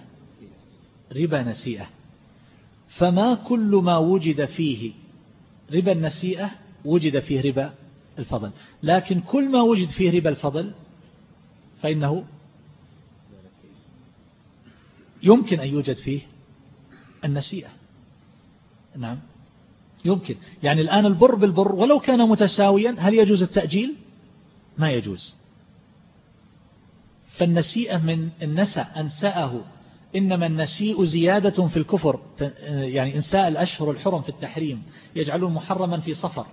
ربا نسيئة. فما كل ما وجد فيه ربا النسيئة وجد فيه ربا الفضل. لكن كل ما وجد فيه ربا الفضل فإنه يمكن أن يوجد فيه النسيئة. نعم. يمكن. يعني الآن البر بالبر ولو كان متساويا هل يجوز التأجيل؟ ما يجوز. فالنسيئة من النسى أنسأه إنما النسيء زيادة في الكفر. يعني إنساء الأشهر الحرم في التحريم يجعلون محرما في صفر.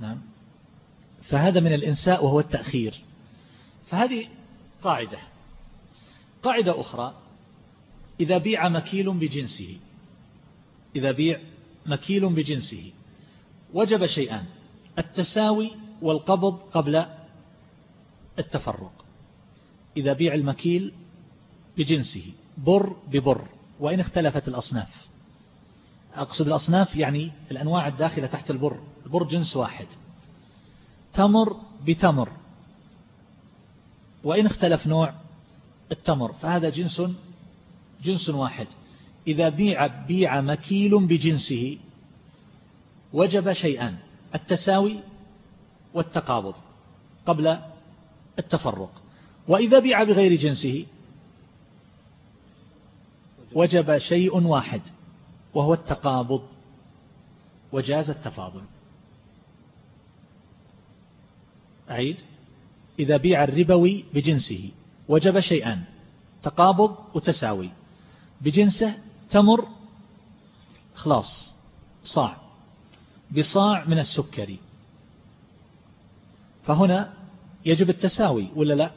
نعم. فهذا من الإنساء وهو التأخير. فهذه قاعدة. قاعدة أخرى إذا بيع مكيل بجنسه إذا بيع مكيل بجنسه وجب شيئان التساوي والقبض قبل التفرق. إذا بيع المكيل بجنسه بر ببر وإن اختلفت الأصناف. أقصد الأصناف يعني الأنواع الداخلة تحت البر البر جنس واحد. تمر بتمر. وإن اختلف نوع التمر فهذا جنس جنس واحد. إذا بيع بيع مكيل بجنسه وجب شيئان التساوي والتقابض قبل التفرق. وإذا بيع بغير جنسه وجب شيء واحد وهو التقابض وجاز التفاضل. أعيد. إذا بيع الربوي بجنسه وجب شيئان تقابض وتساوي. بجنسه تمر خلاص صاع. بصاع من السكري. فهنا يجب التساوي ولا لا؟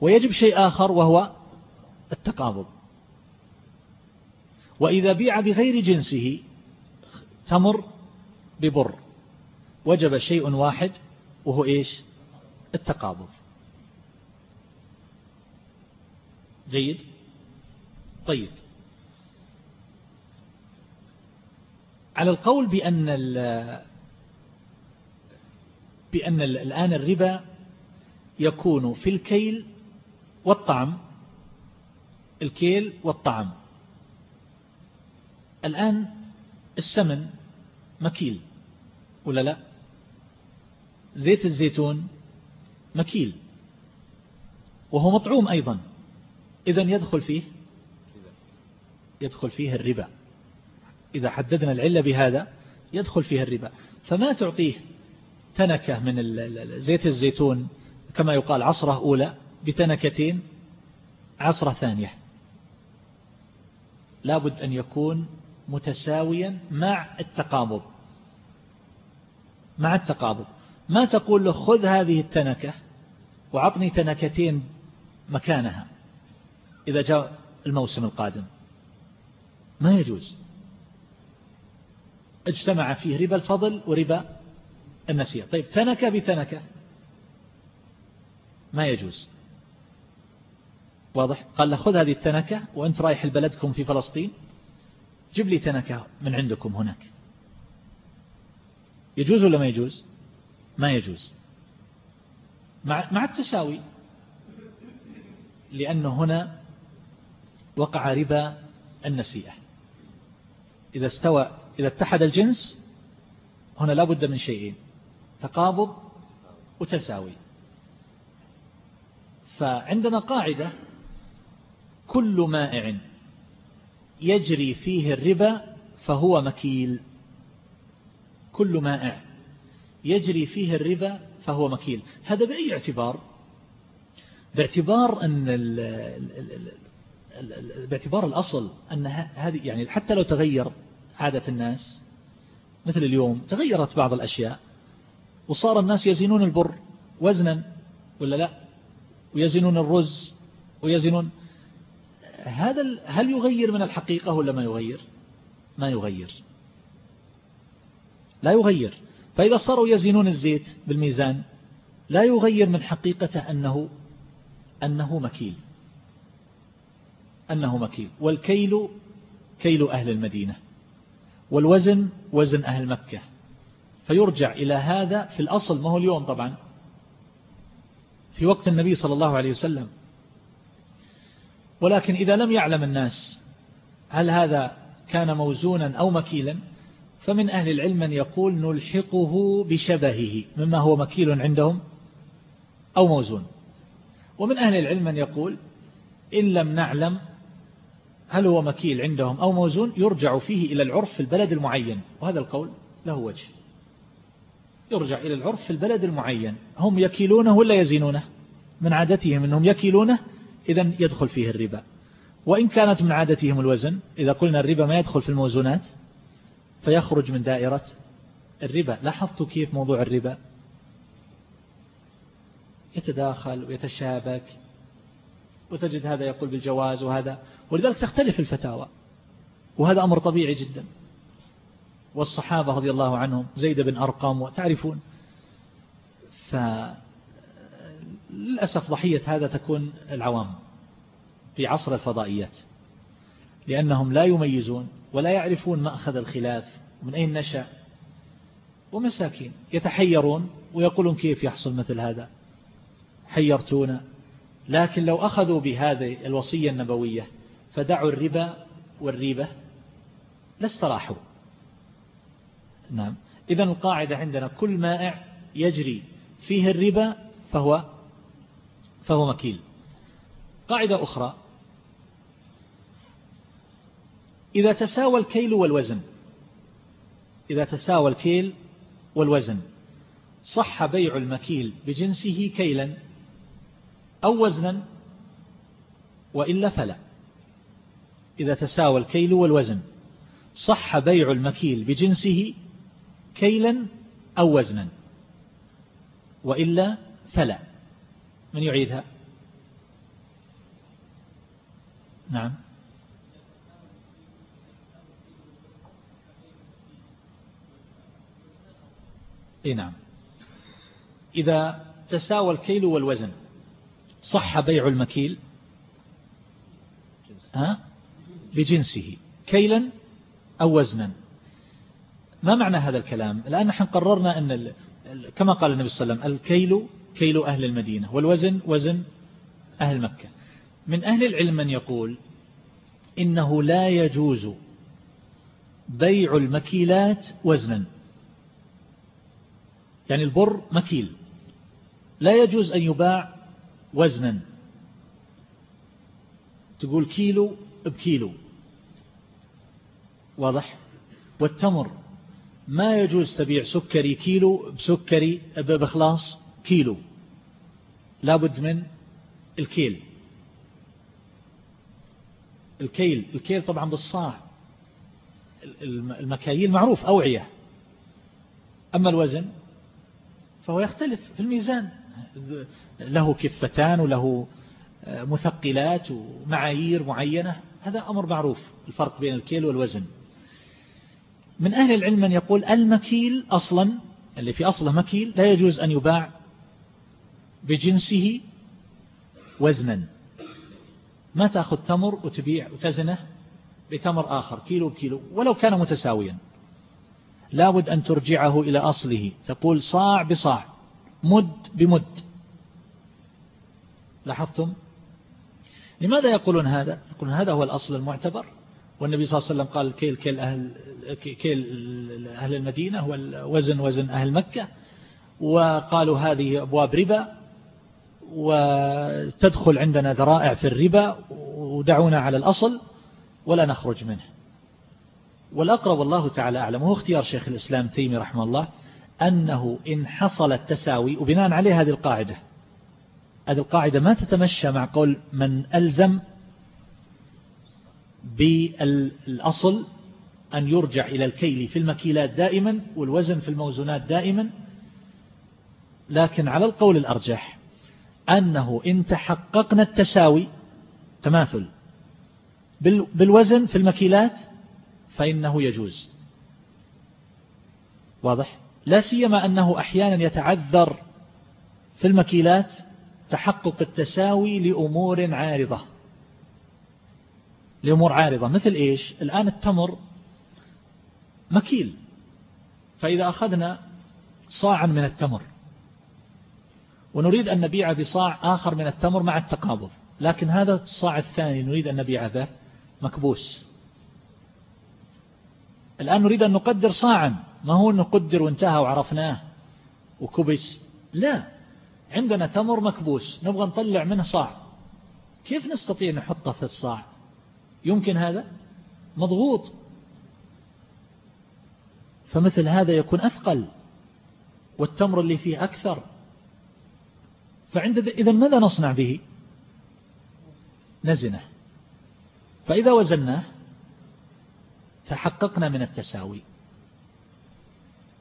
ويجب شيء آخر وهو التقابض. وإذا بيع بغير جنسه تمر ببر. وجب شيء واحد وهو إيش؟ التقابض. جيد؟ طيب. على القول بأن بأن الآن الربا يكون في الكيل والطعم الكيل والطعم. الآن السمن مكيل ولا لا؟ زيت الزيتون مكيل وهو مطعوم أيضا. إذا يدخل فيه يدخل فيه الربا. إذا حددنا العلة بهذا يدخل فيه الربا. فما تعطيه تنكة من زيت الزيتون كما يقال عصرة أولى بتنكتين عصرة ثانية. لابد أن يكون متساويا مع التقابض. مع التقابض. ما تقول له خذ هذه التنكة وعطني تنكتين مكانها. إذا جاء الموسم القادم. ما يجوز. اجتمع فيه ربا الفضل وربا النسيئة. طيب تنكة بتنكة ما يجوز. واضح؟ قال له خذ هذه التنكة وأنت رايح لبلدكم في فلسطين. جيب لي تنكة من عندكم هناك. يجوز ولا ما يجوز؟ ما يجوز. مع, مع التساوي. لأنه هنا وقع ربا النسيئة. إذا استوى إذا اتحد الجنس هنا لابد من شيئين تقابض وتساوي. فعندنا قاعدة كل مائع يجري فيه الربا فهو مكيل. كل مائع يجري فيه الربا فهو مكيل. هذا بأي اعتبار؟ باعتبار أن باعتبار الأصل أن هذه يعني حتى لو تغير عادة الناس مثل اليوم تغيرت بعض الأشياء وصار الناس يزنون البر وزنا ولا لا؟ ويزنون الرز ويزنون هذا هل يغير من الحقيقة ولا ما يغير؟ ما يغير. لا يغير. فإذا صاروا يزنون الزيت بالميزان لا يغير من حقيقته أنه أنه مكيل. أنه مكيل. والكيل كيل أهل المدينة. والوزن وزن أهل مكة. فيرجع إلى هذا في الأصل ما هو اليوم طبعا. في وقت النبي صلى الله عليه وسلم. ولكن إذا لم يعلم الناس هل هذا كان موزونا أو مكيلا فمن أهل العلم من يقول نلحقه بشبهه مما هو مكيل عندهم أو موزون. ومن أهل العلم من يقول إن لم نعلم هل هو مكيل عندهم أو موزون يرجع فيه إلى العرف في البلد المعين؟ وهذا القول له وجه. يرجع إلى العرف في البلد المعين. هم يكيلونه ولا يزينونه؟ من عادتهم أنهم يكيلونه إذا يدخل فيه الربا. وإن كانت من عادتهم الوزن إذا قلنا الربا ما يدخل في الموزونات فيخرج من دائرة الربا. لاحظت كيف موضوع الربا؟ يتداخل ويتشابك. وتجد هذا يقول بالجواز وهذا. ولذلك تختلف الفتاوى. وهذا أمر طبيعي جدا. والصحابة رضي الله عنهم زيد بن أرقم وتعرفون فللأسف ضحية هذا تكون العوام في عصر الفضائيات. لأنهم لا يميزون ولا يعرفون مأخذ الخلاف من أين نشأ؟ ومساكين يتحيرون ويقولون كيف يحصل مثل هذا؟ حيرتونا. لكن لو أخذوا بهذه الوصية النبوية فدعوا الربا والريبة لاستراحوا نعم. إذا القاعدة عندنا كل مائع يجري فيه الربا فهو فهو مكيل. قاعدة أخرى. إذا تساوى الكيل والوزن إذا تساوى الكيل والوزن صح بيع المكيل بجنسه كيلا؟ أو وزنا وإلا فلا. إذا تساوى الكيل والوزن صح بيع المكيل بجنسه كيلا أو وزنا وإلا فلا. من يعيدها؟ نعم. إي نعم. إذا تساوى الكيل والوزن صح بيع المكيل؟ ها؟ بجنسه كيلا أو وزنا. ما معنى هذا الكلام؟ الآن نحن قررنا أن كما قال النبي صلى الله عليه وسلم الكيل كيل أهل المدينة والوزن وزن أهل مكة. من أهل العلم من يقول إنه لا يجوز بيع المكيلات وزنا. يعني البر مكيل. لا يجوز أن يباع وزنا. تقول كيلو بكيلو. واضح؟ والتمر ما يجوز تبيع سكري كيلو بسكري بخلاص كيلو. لابد من الكيل. الكيل الكيل طبعا بالصاع. المكاييل معروف أوعية. أما الوزن فهو يختلف في الميزان. له كفتان وله مثقلات ومعايير معينة هذا أمر معروف الفرق بين الكيل والوزن. من أهل العلم من يقول المكيل أصلا اللي في أصله مكيل لا يجوز أن يباع بجنسه وزنا. ما تأخذ تمر وتبيع وتزنه بتمر آخر كيلو بكيلو ولو كان متساويا. لابد أن ترجعه إلى أصله. تقول صاع بصاع. مد بمد. لاحظتم؟ لماذا يقولون هذا؟ يقولون هذا هو الأصل المعتبر. والنبي صلى الله عليه وسلم قال كيل كيل أهل, كيل أهل المدينة والوزن وزن أهل مكة. وقالوا هذه أبواب ربا. وتدخل عندنا ذرائع في الربا. ودعونا على الأصل. ولا نخرج منه. والأقرب والله تعالى أعلم. وهو اختيار شيخ الإسلام تيمي رحمه الله. أنه إن حصل التساوي وبناء عليه هذه القاعدة هذه القاعدة ما تتمشى مع قول من ألزم بالأصل أن يرجع إلى الكيل في المكيلات دائما والوزن في الموزونات دائما. لكن على القول الأرجح أنه إن تحققنا التساوي تماثل بالوزن في المكيلات فإنه يجوز. واضح؟ لا سيما أنه أحيانا يتعذر في المكيلات تحقق التساوي لأمور عارضة. لأمور عارضة. مثل إيش؟ الآن التمر مكيل. فإذا أخذنا صاعا من التمر ونريد أن نبيع بصاع آخر من التمر مع التقابض لكن هذا الصاع الثاني نريد أن نبيع به مكبوس. الآن نريد أن نقدر صاعا. ما هو نقدر وانتهى وعرفناه وكبس؟ لا. عندنا تمر مكبوس نبغى نطلع منه صاع. كيف نستطيع نحطه في الصاع؟ يمكن هذا؟ مضغوط. فمثل هذا يكون أثقل والتمر اللي فيه أكثر. فعند إذا ماذا نصنع به؟ نزنه. فإذا وزناه تحققنا من التساوي.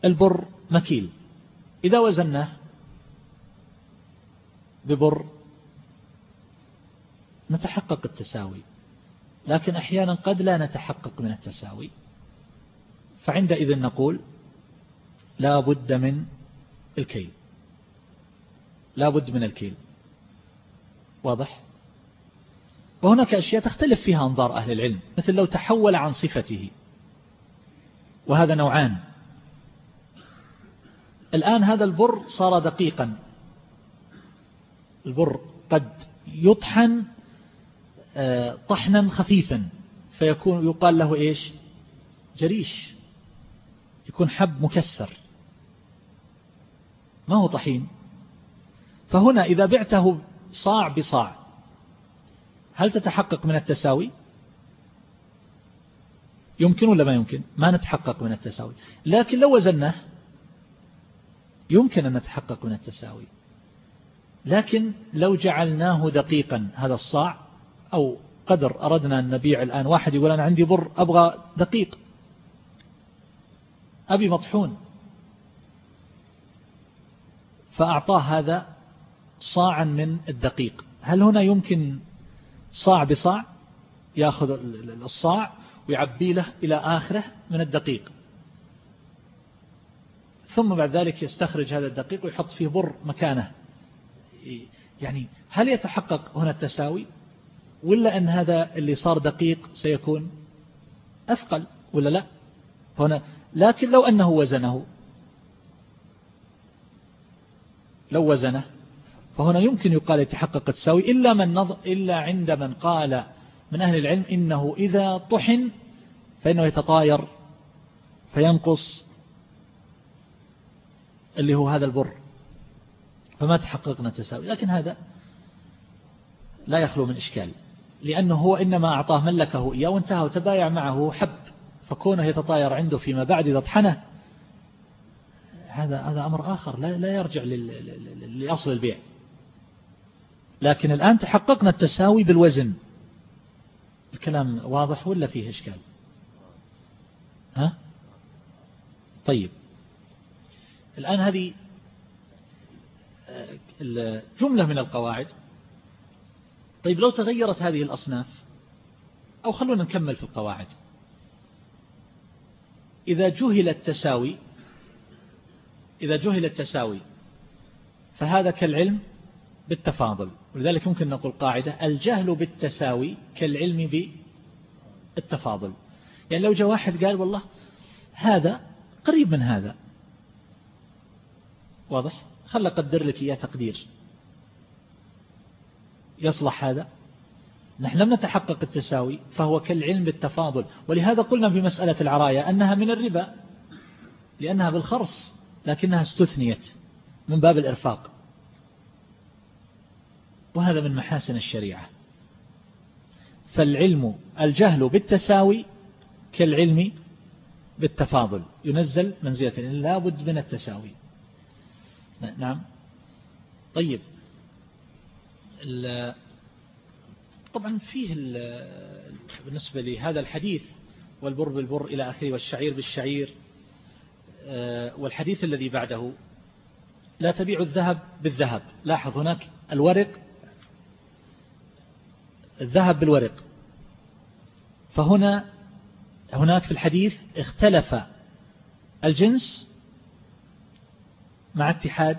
البر مكيل. إذا وزناه ببر نتحقق التساوي لكن أحيانا قد لا نتحقق من التساوي. فعندئذ نقول لا بد من الكيل. لا بد من الكيل. واضح؟ وهناك أشياء تختلف فيها أنظار أهل العلم مثل لو تحول عن صفته. وهذا نوعان. الآن هذا البر صار دقيقا. البر قد يطحن آه، طحنا خفيفا. فيكون يقال له إيش؟ جريش. يكون حب مكسر. ما هو طحين؟ فهنا إذا بعته صاع بصاع هل تتحقق من التساوي؟ يمكن ولا ما يمكن؟ ما نتحقق من التساوي. لكن لو وزناه يمكن أن نتحقق من التساوي. لكن لو جعلناه دقيقا هذا الصاع أو قدر أردنا أن نبيع الآن واحد يقول أنا عندي بر أبغى دقيق. أبي مطحون. فأعطاه هذا صاعا من الدقيق. هل هنا يمكن صاع بصاع؟ يأخذ الصاع ويعبي له إلى آخره من الدقيق. ثم بعد ذلك يستخرج هذا الدقيق ويحط فيه بر مكانه. يعني هل يتحقق هنا التساوي؟ ولا أن هذا اللي صار دقيق سيكون أثقل ولا لا؟ هنا لكن لو أنه وزنه لو وزنه فهنا يمكن يقال يتحقق التساوي إلا, من نظ... إلا عند من قال من أهل العلم إنه إذا طحن فإنه يتطاير فينقص اللي هو هذا البر. فما تحققنا التساوي. لكن هذا لا يخلو من إشكال. لأنه هو إنما أعطاه ملكه إياه وانتهى وتبايع معه حب. فكونه يتطاير عنده فيما بعد إذا طحنه هذا هذا أمر آخر. لا لا يرجع لأصل البيع. لكن الآن تحققنا التساوي بالوزن. الكلام واضح ولا فيه إشكال؟ ها؟ طيب. الآن هذه آه، جملة من القواعد. طيب لو تغيرت هذه الأصناف أو خلونا نكمل في القواعد. إذا جهل التساوي إذا جهل التساوي فهذا كالعلم بالتفاضل. ولذلك ممكن نقول قاعدة الجهل بالتساوي كالعلم بالتفاضل. يعني لو جاء واحد قال والله هذا قريب من هذا. واضح؟ خل أقدر لك إياه تقدير. يصلح هذا؟ نحن لم نتحقق التساوي فهو كالعلم بالتفاضل. ولهذا قلنا في مسألة العراية أنها من الربا لأنها بالخرص لكنها استثنيت من باب الإرفاق. وهذا من محاسن الشريعة. فالعلم الجهل بالتساوي كالعلم بالتفاضل. ينزل منزلة لا بد من التساوي. نعم. طيب. طبعا فيه بالنسبة لهذا الحديث والبر بالبر إلى آخره والشعير بالشعير آه، والحديث الذي بعده لا تبيع الذهب بالذهب. لاحظ هناك الورق الذهب بالورق. فهنا هناك في الحديث اختلف الجنس مع اتحاد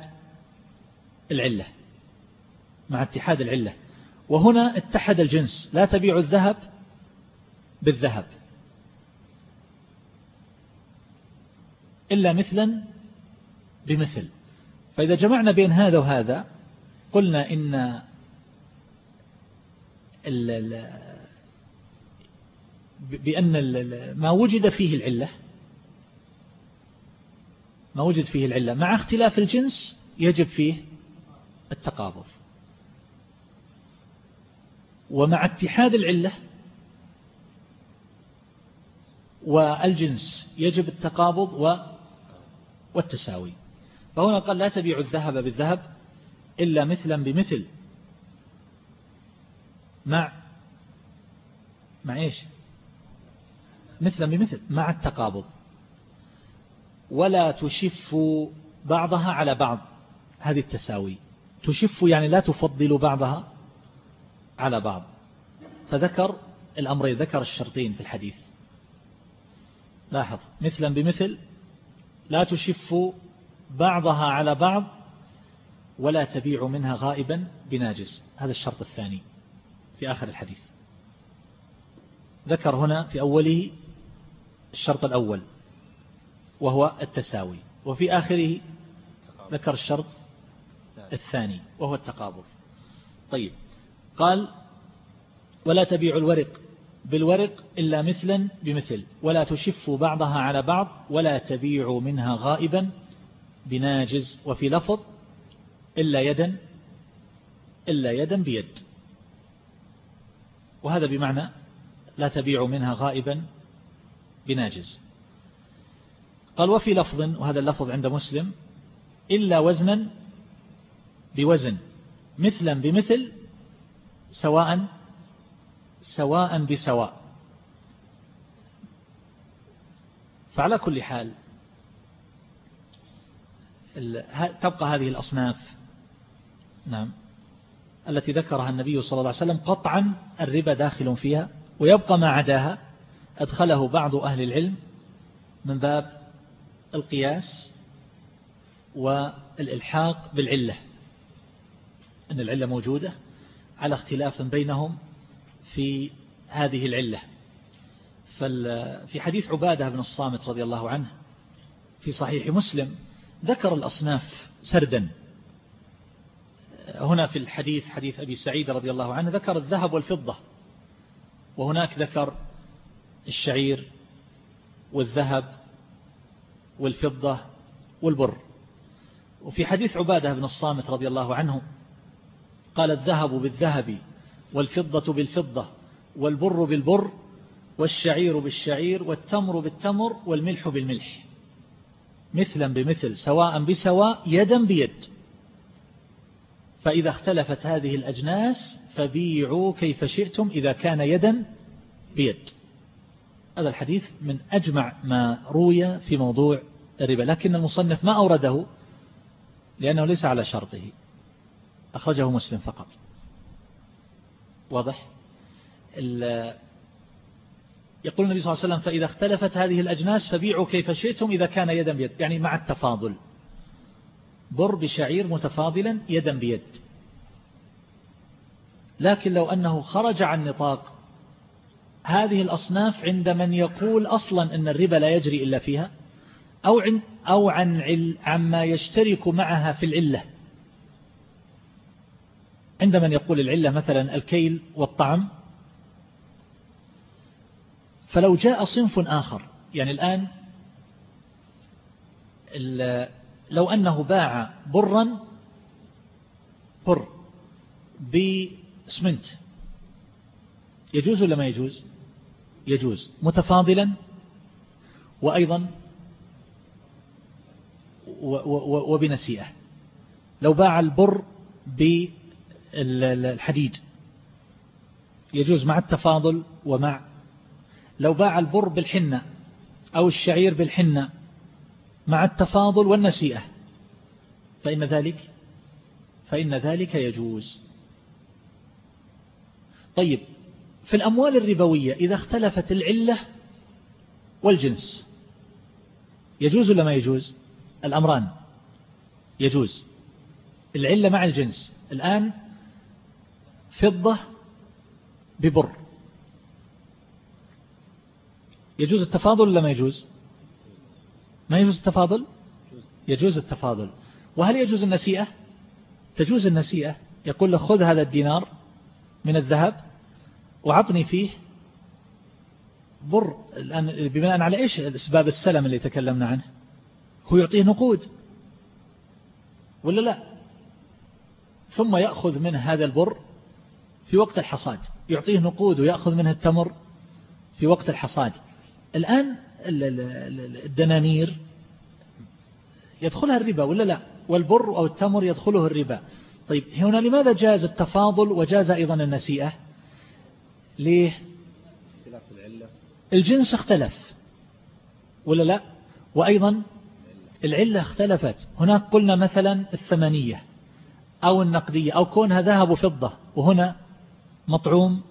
العلة. مع اتحاد العلة. وهنا اتحد الجنس. لا تبيع الذهب بالذهب. إلا مثلا بمثل. فإذا جمعنا بين هذا وهذا قلنا إن بأن ما وجد فيه العلة ما وجد فيه العلة. مع اختلاف الجنس يجب فيه التقابض. ومع اتحاد العلة والجنس يجب التقابض والتساوي. فهنا قال لا تبيع الذهب بالذهب إلا مثلا بمثل. مع مع إيش؟ مثلا بمثل. مع التقابض. ولا تشف بعضها على بعض. هذه التساوي. تشف يعني لا تفضل بعضها على بعض. فذكر الأمرين ذكر الشرطين في الحديث. لاحظ مثلا بمثل لا تشف بعضها على بعض ولا تبيع منها غائبا بناجس. هذا الشرط الثاني في آخر الحديث. ذكر هنا في أوله الشرط الأول. وهو التساوي. وفي آخره ذكر الشرط الثاني وهو التقابض. طيب. قال ولا تبيع الورق بالورق إلا مثلا بمثل ولا تشف بعضها على بعض ولا تبيع منها غائبا بناجز وفي لفظ إلا يدا إلا يدا بيد. وهذا بمعنى لا تبيع منها غائبا بناجز. قال وفي لفظ وهذا اللفظ عند مسلم إلا وزنا بوزن مثلا بمثل سواء سواء بسواء. فعلى كل حال تبقى هذه الأصناف نعم التي ذكرها النبي صلى الله عليه وسلم قطعا الربا داخل فيها ويبقى ما عداها أدخله بعض أهل العلم من باب القياس والإلحاق بالعلة. أن العلة موجودة على اختلاف بينهم في هذه العلة. في حديث عبادة بن الصامت رضي الله عنه في صحيح مسلم ذكر الأصناف سردا. هنا في الحديث حديث أبي سعيد رضي الله عنه ذكر الذهب والفضة وهناك ذكر الشعير والذهب والفضة والبر. وفي حديث عبادة بن الصامت رضي الله عنه قال الذهب بالذهب والفضة بالفضة والبر بالبر والشعير بالشعير والتمر بالتمر والملح بالملح. مثلا بمثل سواء بسواء يدا بيد. فإذا اختلفت هذه الأجناس فبيعوا كيف شئتم إذا كان يدا بيد. هذا الحديث من أجمع ما روي في موضوع الربا لكن المصنف ما أورده لأنه ليس على شرطه. أخرجه مسلم فقط. واضح؟ يقول النبي صلى الله عليه وسلم فإذا اختلفت هذه الأجناس فبيعوا كيف شئتم إذا كان يدا بيد يعني مع التفاضل. بر بشعير متفاضلا يدا بيد. لكن لو أنه خرج عن نطاق هذه الأصناف عند من يقول أصلا أن الربا لا يجري إلا فيها أو عن أو عن عما يشترك معها في العلة. عند من يقول العلة مثلا الكيل والطعم فلو جاء صنف آخر يعني الآن لو أنه باع برا بر بسمنت يجوز ولا ما يجوز؟ يجوز. متفاضلا وأيضا وبنسيئة. لو باع البر بالحديد. يجوز مع التفاضل ومع. لو باع البر بالحنة أو الشعير بالحنة مع التفاضل والنسيئة. فإن ذلك فإن ذلك يجوز. طيب في الأموال الربوية إذا اختلفت العلة والجنس يجوز ولا ما يجوز؟ الأمران. يجوز. العلة مع الجنس. الآن فضة ببر. يجوز التفاضل ولا ما يجوز؟ ما يجوز التفاضل؟ يجوز التفاضل. وهل يجوز النسيئة؟ تجوز النسيئة. يقول له خذ هذا الدينار من الذهب وعطني فيه بر. الآن بناء على إيش؟ أسباب السلم اللي تكلمنا عنه. هو يعطيه نقود. ولا لا؟ ثم يأخذ منه هذا البر في وقت الحصاد. يعطيه نقود ويأخذ منه التمر في وقت الحصاد. الآن الدنانير يدخلها الربا ولا لا؟ والبر أو التمر يدخله الربا. طيب هنا لماذا جاز التفاضل وجاز أيضا النسيئة؟ ليه؟ الجنس اختلف. ولا لا؟ وأيضا العلة اختلفت. هناك قلنا مثلا الثمانية أو النقدية أو كونها ذهب وفضة وهنا مطعوم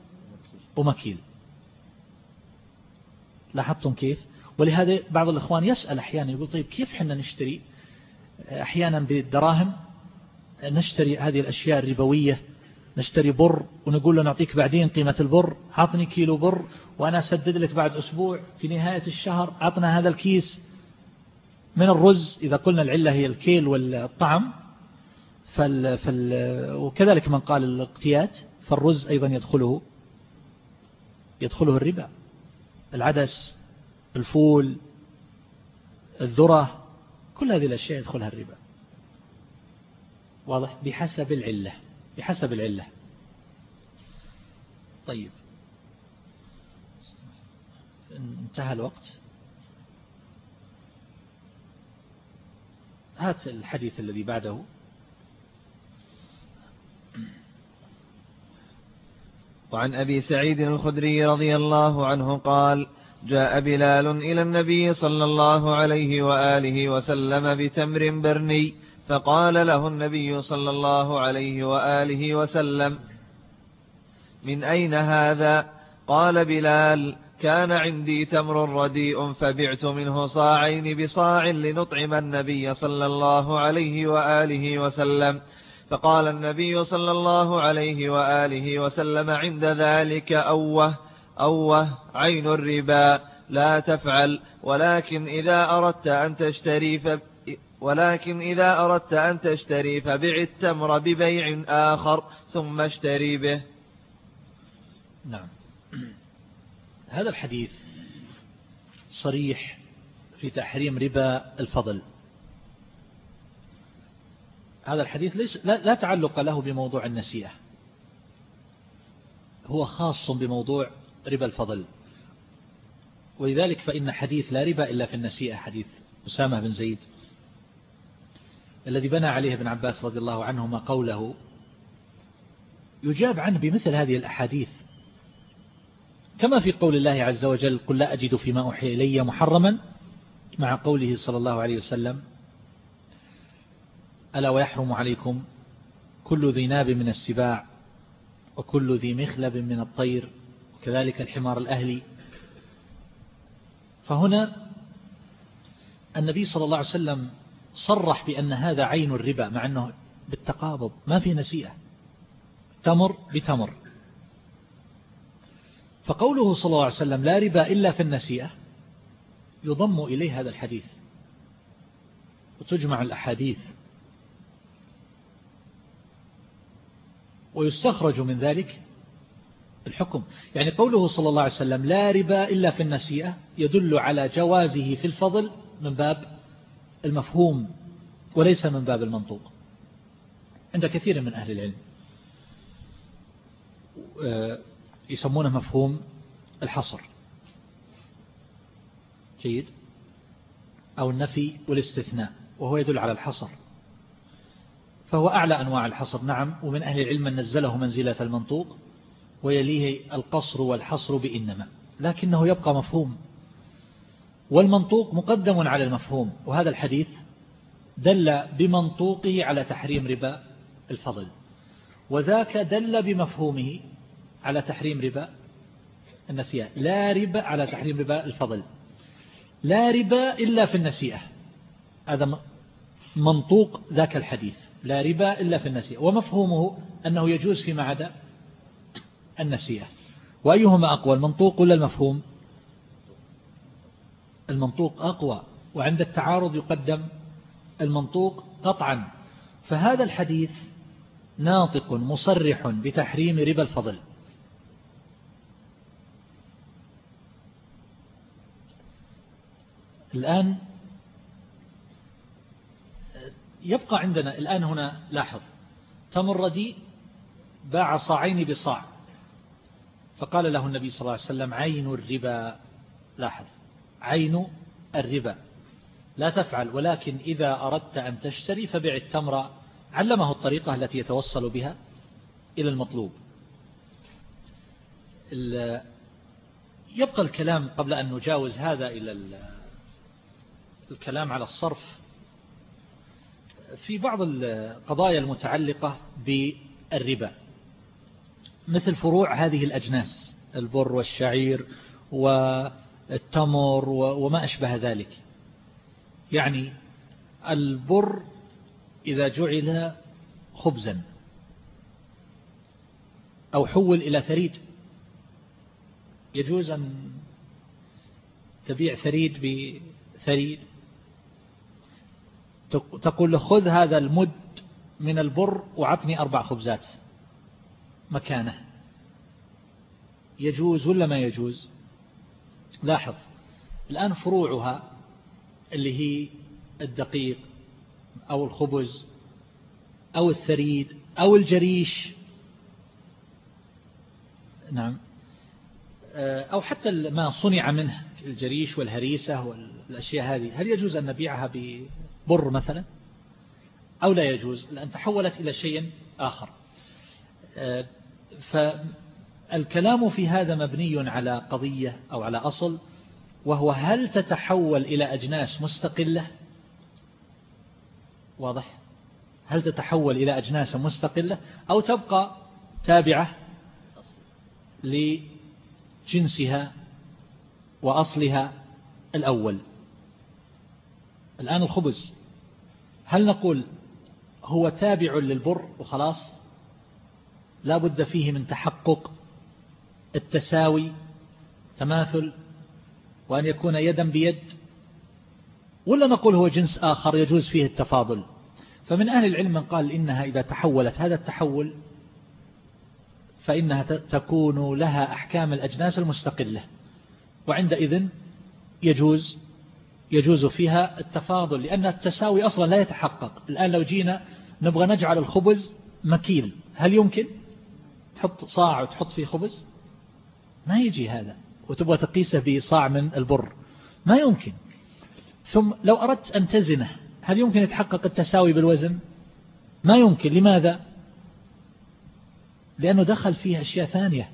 ومكيل. لاحظتم كيف؟ ولهذا بعض الإخوان يسأل أحيانا يقول طيب كيف حنا نشتري؟ أحيانا بالدراهم نشتري هذه الأشياء الربوية نشتري بر ونقول له نعطيك بعدين قيمة البر عطني كيلو بر وأنا أسدد لك بعد أسبوع في نهاية الشهر عطنا هذا الكيس. من الرز إذا قلنا العلة هي الكيل والطعم فال فال وكذلك من قال الاقتيات فالرز أيضا يدخله يدخله الربا العدس الفول الذرة كل هذه الأشياء يدخلها الربا. واضح؟ بحسب العلة بحسب العلة. طيب. انتهى الوقت. هات الحديث الذي بعده. وعن أبي سعيد الخدري رضي الله عنه قال جاء بلال إلى النبي صلى الله عليه وآله وسلم بتمر برني فقال له النبي صلى الله عليه وآله وسلم من أين هذا؟ قال بلال كان عندي تمر رديء فبعت منه صاعين بصاع لنطعم النبي صلى الله عليه وآله وسلم. فقال النبي صلى الله عليه وآله وسلم عند ذلك أوه أوه عين الربا لا تفعل ولكن إذا أردت أن تشتري ف... ولكن إذا أردت أن تشتري فبع التمر ببيع آخر ثم اشتري به. نعم. هذا الحديث صريح في تحريم ربا الفضل. هذا الحديث ليس لا, تعلق له بموضوع النسيئة. هو خاص بموضوع ربا الفضل. ولذلك فإن حديث لا ربا إلا في النسيئة حديث أسامة بن زيد الذي بنى عليه ابن عباس رضي الله عنهما قوله يجاب عنه بمثل هذه الأحاديث كما في قول الله عز وجل قل لا أجد فيما أوحي إلي محرما مع قوله صلى الله عليه وسلم ألا ويحرم عليكم كل ذي ناب من السباع وكل ذي مخلب من الطير وكذلك الحمار الأهلي. فهنا النبي صلى الله عليه وسلم صرح بأن هذا عين الربا مع أنه بالتقابض ما في نسيئة. تمر بتمر. فقوله صلى الله عليه وسلم لا ربا إلا في النسيئة يضم إليه هذا الحديث وتجمع الأحاديث ويستخرج من ذلك الحكم. يعني قوله صلى الله عليه وسلم لا ربا إلا في النسيئة يدل على جوازه في الفضل من باب المفهوم وليس من باب المنطوق عند كثير من أهل العلم. آه، يسمونه مفهوم الحصر. جيد؟ أو النفي والاستثناء وهو يدل على الحصر. فهو أعلى أنواع الحصر نعم ومن أهل العلم من نزله منزلة المنطوق ويليه القصر والحصر بإنما. لكنه يبقى مفهوم. والمنطوق مقدم على المفهوم وهذا الحديث دل بمنطوقه على تحريم ربا الفضل وذاك دل بمفهومه على تحريم ربا النسيئة. لا ربا على تحريم ربا الفضل. لا ربا إلا في النسيئة. هذا منطوق ذاك الحديث. لا ربا إلا في النسيئة. ومفهومه أنه يجوز فيما عدا النسيئة. وأيهما أقوى المنطوق ولا المفهوم؟ المنطوق أقوى وعند التعارض يقدم المنطوق قطعا. فهذا الحديث ناطق مصرح بتحريم ربا الفضل. الآن يبقى عندنا الآن هنا لاحظ تمر ردي باع صاعين بصاع فقال له النبي صلى الله عليه وسلم عين الربا لاحظ عين الربا. لا تفعل ولكن إذا أردت أن تشتري فبع التمر علمه الطريقة التي يتوصل بها إلى المطلوب. يبقى الكلام قبل أن نجاوز هذا إلى الكلام على الصرف. في بعض القضايا المتعلقة بالربا مثل فروع هذه الأجناس البر والشعير والتمر وما أشبه ذلك. يعني البر إذا جعل خبزا أو حول إلى ثريد يجوز أن تبيع ثريد بثريد. تقول له خذ هذا المد من البر وعطني أربع خبزات مكانه. يجوز ولا ما يجوز؟ لاحظ الآن فروعها اللي هي الدقيق أو الخبز أو الثريد أو الجريش. نعم. أو حتى ما صنع منه الجريش والهريسة والأشياء هذه. هل يجوز أن نبيعها بر مثلا أو لا يجوز لأن تحولت إلى شيء آخر. آه، فالكلام في هذا مبني على قضية أو على أصل وهو هل تتحول إلى أجناس مستقلة؟ واضح. هل تتحول إلى أجناس مستقلة؟ أو تبقى تابعة لجنسها وأصلها الأول. الآن الخبز. هل نقول هو تابع للبر وخلاص؟ لا بد فيه من تحقق التساوي تماثل وأن يكون يدا بيد ولا نقول هو جنس آخر يجوز فيه التفاضل؟ فمن أهل العلم من قال إنها إذا تحولت هذا التحول فإنها تكون لها أحكام الأجناس المستقلة وعندئذ يجوز يجوز فيها التفاضل لأن التساوي أصلا لا يتحقق. الآن لو جينا نبغى نجعل الخبز مكيل هل يمكن؟ تحط صاع وتحط فيه خبز؟ ما يجي هذا. وتبغى تقيسه بصاع من البر. ما يمكن. ثم لو أردت أن تزنه هل يمكن يتحقق التساوي بالوزن؟ ما يمكن. لماذا؟ لأنه دخل فيه أشياء ثانية.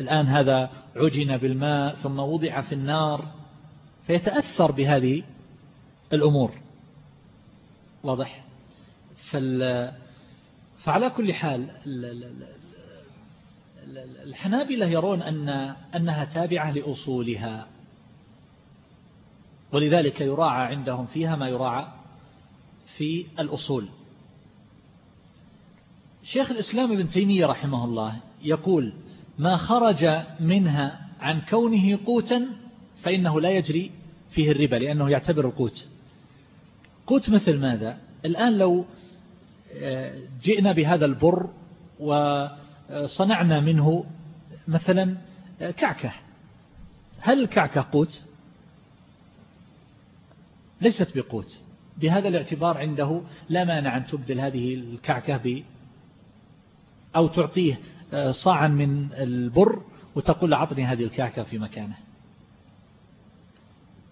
الآن هذا عجن بالماء ثم وضع في النار. فيتأثر بهذه الأمور. واضح؟ فعلى كل حال الحنابلة يرون أن أنها تابعة لأصولها ولذلك يراعى عندهم فيها ما يراعى في الأصول. شيخ الإسلام ابن تيمية رحمه الله يقول ما خرج منها عن كونه قوتا فإنه لا يجري فيه الربا لأنه يعتبر القوت. قوت مثل ماذا؟ الآن لو آه، جئنا بهذا البر وصنعنا منه مثلا آه، كعكة. هل الكعكة قوت؟ ليست بقوت. بهذا الاعتبار عنده لا مانع أن تبدل هذه الكعكة ب أو تعطيه آه، صاعا من البر وتقول أعطني هذه الكعكة في مكانه.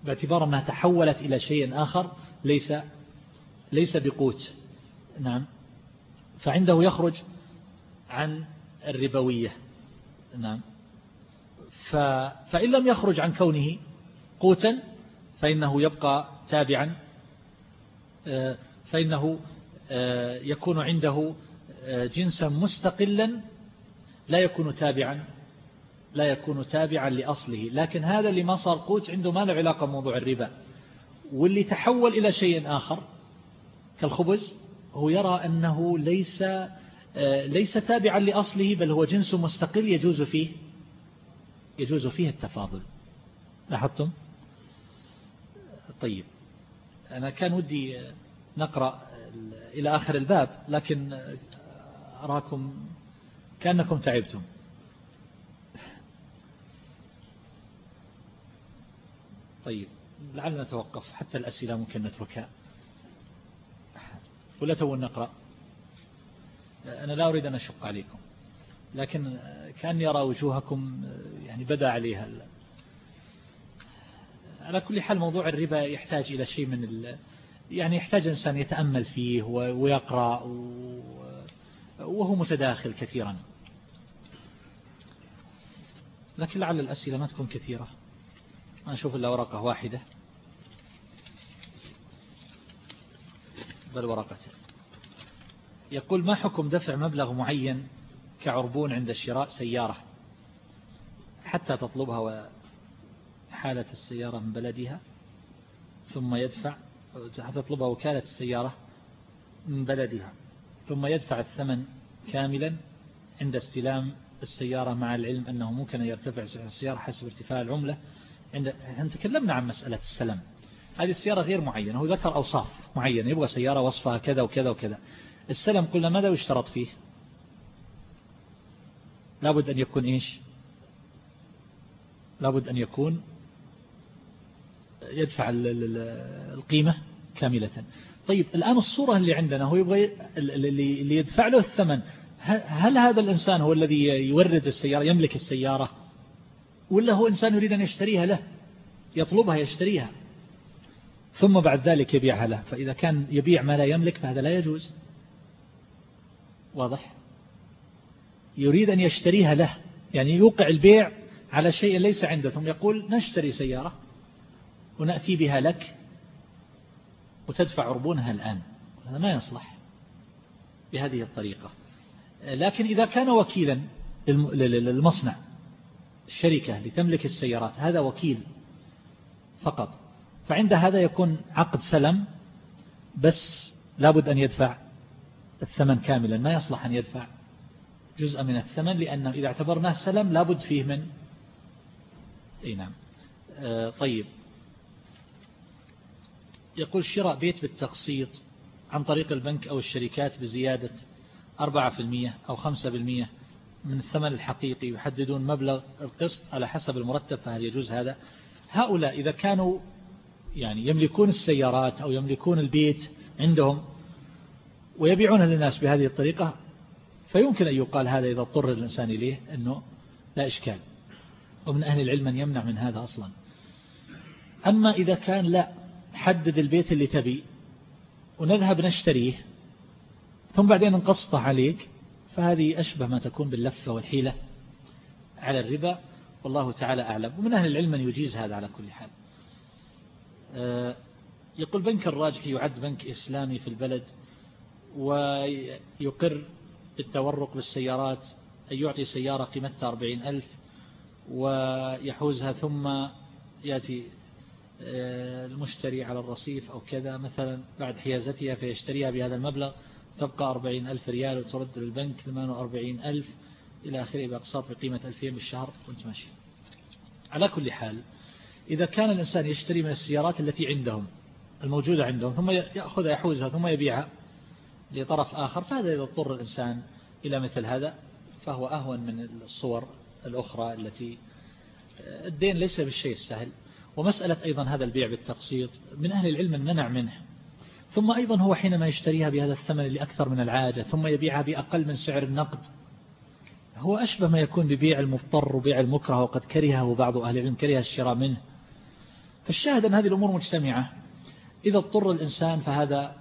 باعتبار أنها تحولت إلى شيء آخر ليس ليس بقوت. نعم. فعنده يخرج عن الربوية. نعم. ف فإن لم يخرج عن كونه قوتا فإنه يبقى تابعا. آه، فإنه آه، يكون عنده آه، جنسا مستقلا لا يكون تابعا. لا يكون تابعا لأصله. لكن هذا اللي ما صار قوت عنده ما له علاقة بموضوع الربا. واللي تحول إلى شيء آخر كالخبز هو يرى أنه ليس ليس تابعا لأصله بل هو جنس مستقل يجوز فيه يجوز فيه التفاضل. لاحظتم؟ طيب. أنا كان ودي نقرأ إلى آخر الباب لكن أراكم كأنكم تعبتم. طيب لعلنا نتوقف. حتى الأسئلة ممكن نتركها. ولا تو نقرأ. أنا لا أريد أن أشق عليكم. لكن كان أرى وجوهكم يعني بدأ عليها. على كل حال موضوع الربا يحتاج إلى شيء من ال... يعني يحتاج إنسان يتأمل فيه ويقرأ وهو متداخل كثيرا. لكن لعل الأسئلة ما تكون كثيرة. ما أشوف إلا ورقة واحدة. بل ورقتين يقول ما حكم دفع مبلغ معين كعربون عند شراء سيارة؟ حتى تطلبها حالة السيارة من بلدها ثم يدفع تطلبها وكالة السيارة من بلدها ثم يدفع الثمن كاملا عند استلام السيارة مع العلم أنه ممكن أن يرتفع سعر السيارة حسب ارتفاع العملة. عند تكلمنا عن مسألة السلم. هذه السيارة غير معينة هو ذكر أوصاف معينة يبغى سيارة وصفها كذا وكذا وكذا. السلم قلنا ماذا يشترط فيه؟ لابد أن يكون إيش؟ لابد أن يكون يدفع القيمة كاملة. طيب الآن الصورة اللي عندنا هو يبغى اللي يدفع له الثمن. هل هذا الإنسان هو الذي يورد السيارة يملك السيارة؟ ولا هو إنسان يريد أن يشتريها له؟ يطلبها يشتريها. ثم بعد ذلك يبيعها له. فإذا كان يبيع ما لا يملك فهذا لا يجوز. واضح؟ يريد أن يشتريها له. يعني يوقع البيع على شيء ليس عنده ثم يقول نشتري سيارة ونأتي بها لك وتدفع عربونها الآن. هذا ما يصلح بهذه الطريقة. لكن إذا كان وكيلا للمصنع الشركة لتملك السيارات هذا وكيل فقط. فعند هذا يكون عقد سلم بس لابد أن يدفع الثمن كاملا ما يصلح أن يدفع جزء من الثمن لأنه إذا اعتبرناه سلم لابد فيه من أي نعم. آه، طيب. يقول شراء بيت بالتقسيط عن طريق البنك أو الشركات بزيادة 4% أو 5% من الثمن الحقيقي يحددون مبلغ القسط على حسب المرتب فهل يجوز هذا؟ هؤلاء إذا كانوا يعني يملكون السيارات أو يملكون البيت عندهم ويبيعونها للناس بهذه الطريقة فيمكن أن يقال هذا إذا اضطر الإنسان إليه أنه لا إشكال. ومن أهل العلم من يمنع من هذا أصلا. أما إذا كان لا حدد البيت اللي تبي ونذهب نشتريه ثم بعدين نقسطه عليك فهذه أشبه ما تكون باللفة والحيلة على الربا والله تعالى أعلم. ومن أهل العلم من يجيز هذا على كل حال. آه، يقول بنك الراجح يعد بنك إسلامي في البلد ويقر بالتورق بالسيارات أن يعطي سيارة قيمتها أربعين ألف ويحوزها ثم يأتي آه، المشتري على الرصيف أو كذا مثلا بعد حيازتها فيشتريها بهذا المبلغ. تبقى أربعين ألف ريال وترد للبنك ثمان وأربعين ألف إلى آخره بأقساط بقيمة ألفين بالشهر وأنت ماشي. على كل حال إذا كان الإنسان يشتري من السيارات التي عندهم الموجودة عندهم ثم يأخذها يحوزها ثم يبيعها لطرف آخر فهذا إذا اضطر الإنسان إلى مثل هذا فهو أهون من الصور الأخرى التي الدين ليس بالشيء السهل. ومسألة أيضا هذا البيع بالتقسيط من أهل العلم المنع منه. ثم أيضا هو حينما يشتريها بهذا الثمن اللي أكثر من العادة ثم يبيعها بأقل من سعر النقد. هو أشبه ما يكون ببيع المضطر وبيع المكره وقد كرهه بعض أهل العلم كره الشراء منه. فالشاهد أن هذه الأمور مجتمعة. إذا اضطر الإنسان فهذا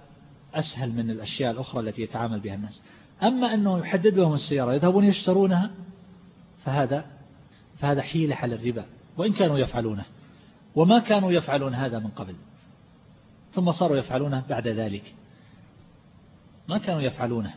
أسهل من الأشياء الأخرى التي يتعامل بها الناس. أما أنه يحدد لهم السيارة يذهبون يشترونها فهذا فهذا حيلة على الربا وإن كانوا يفعلونه. وما كانوا يفعلون هذا من قبل. ثم صاروا يفعلونه بعد ذلك. ما كانوا يفعلونه.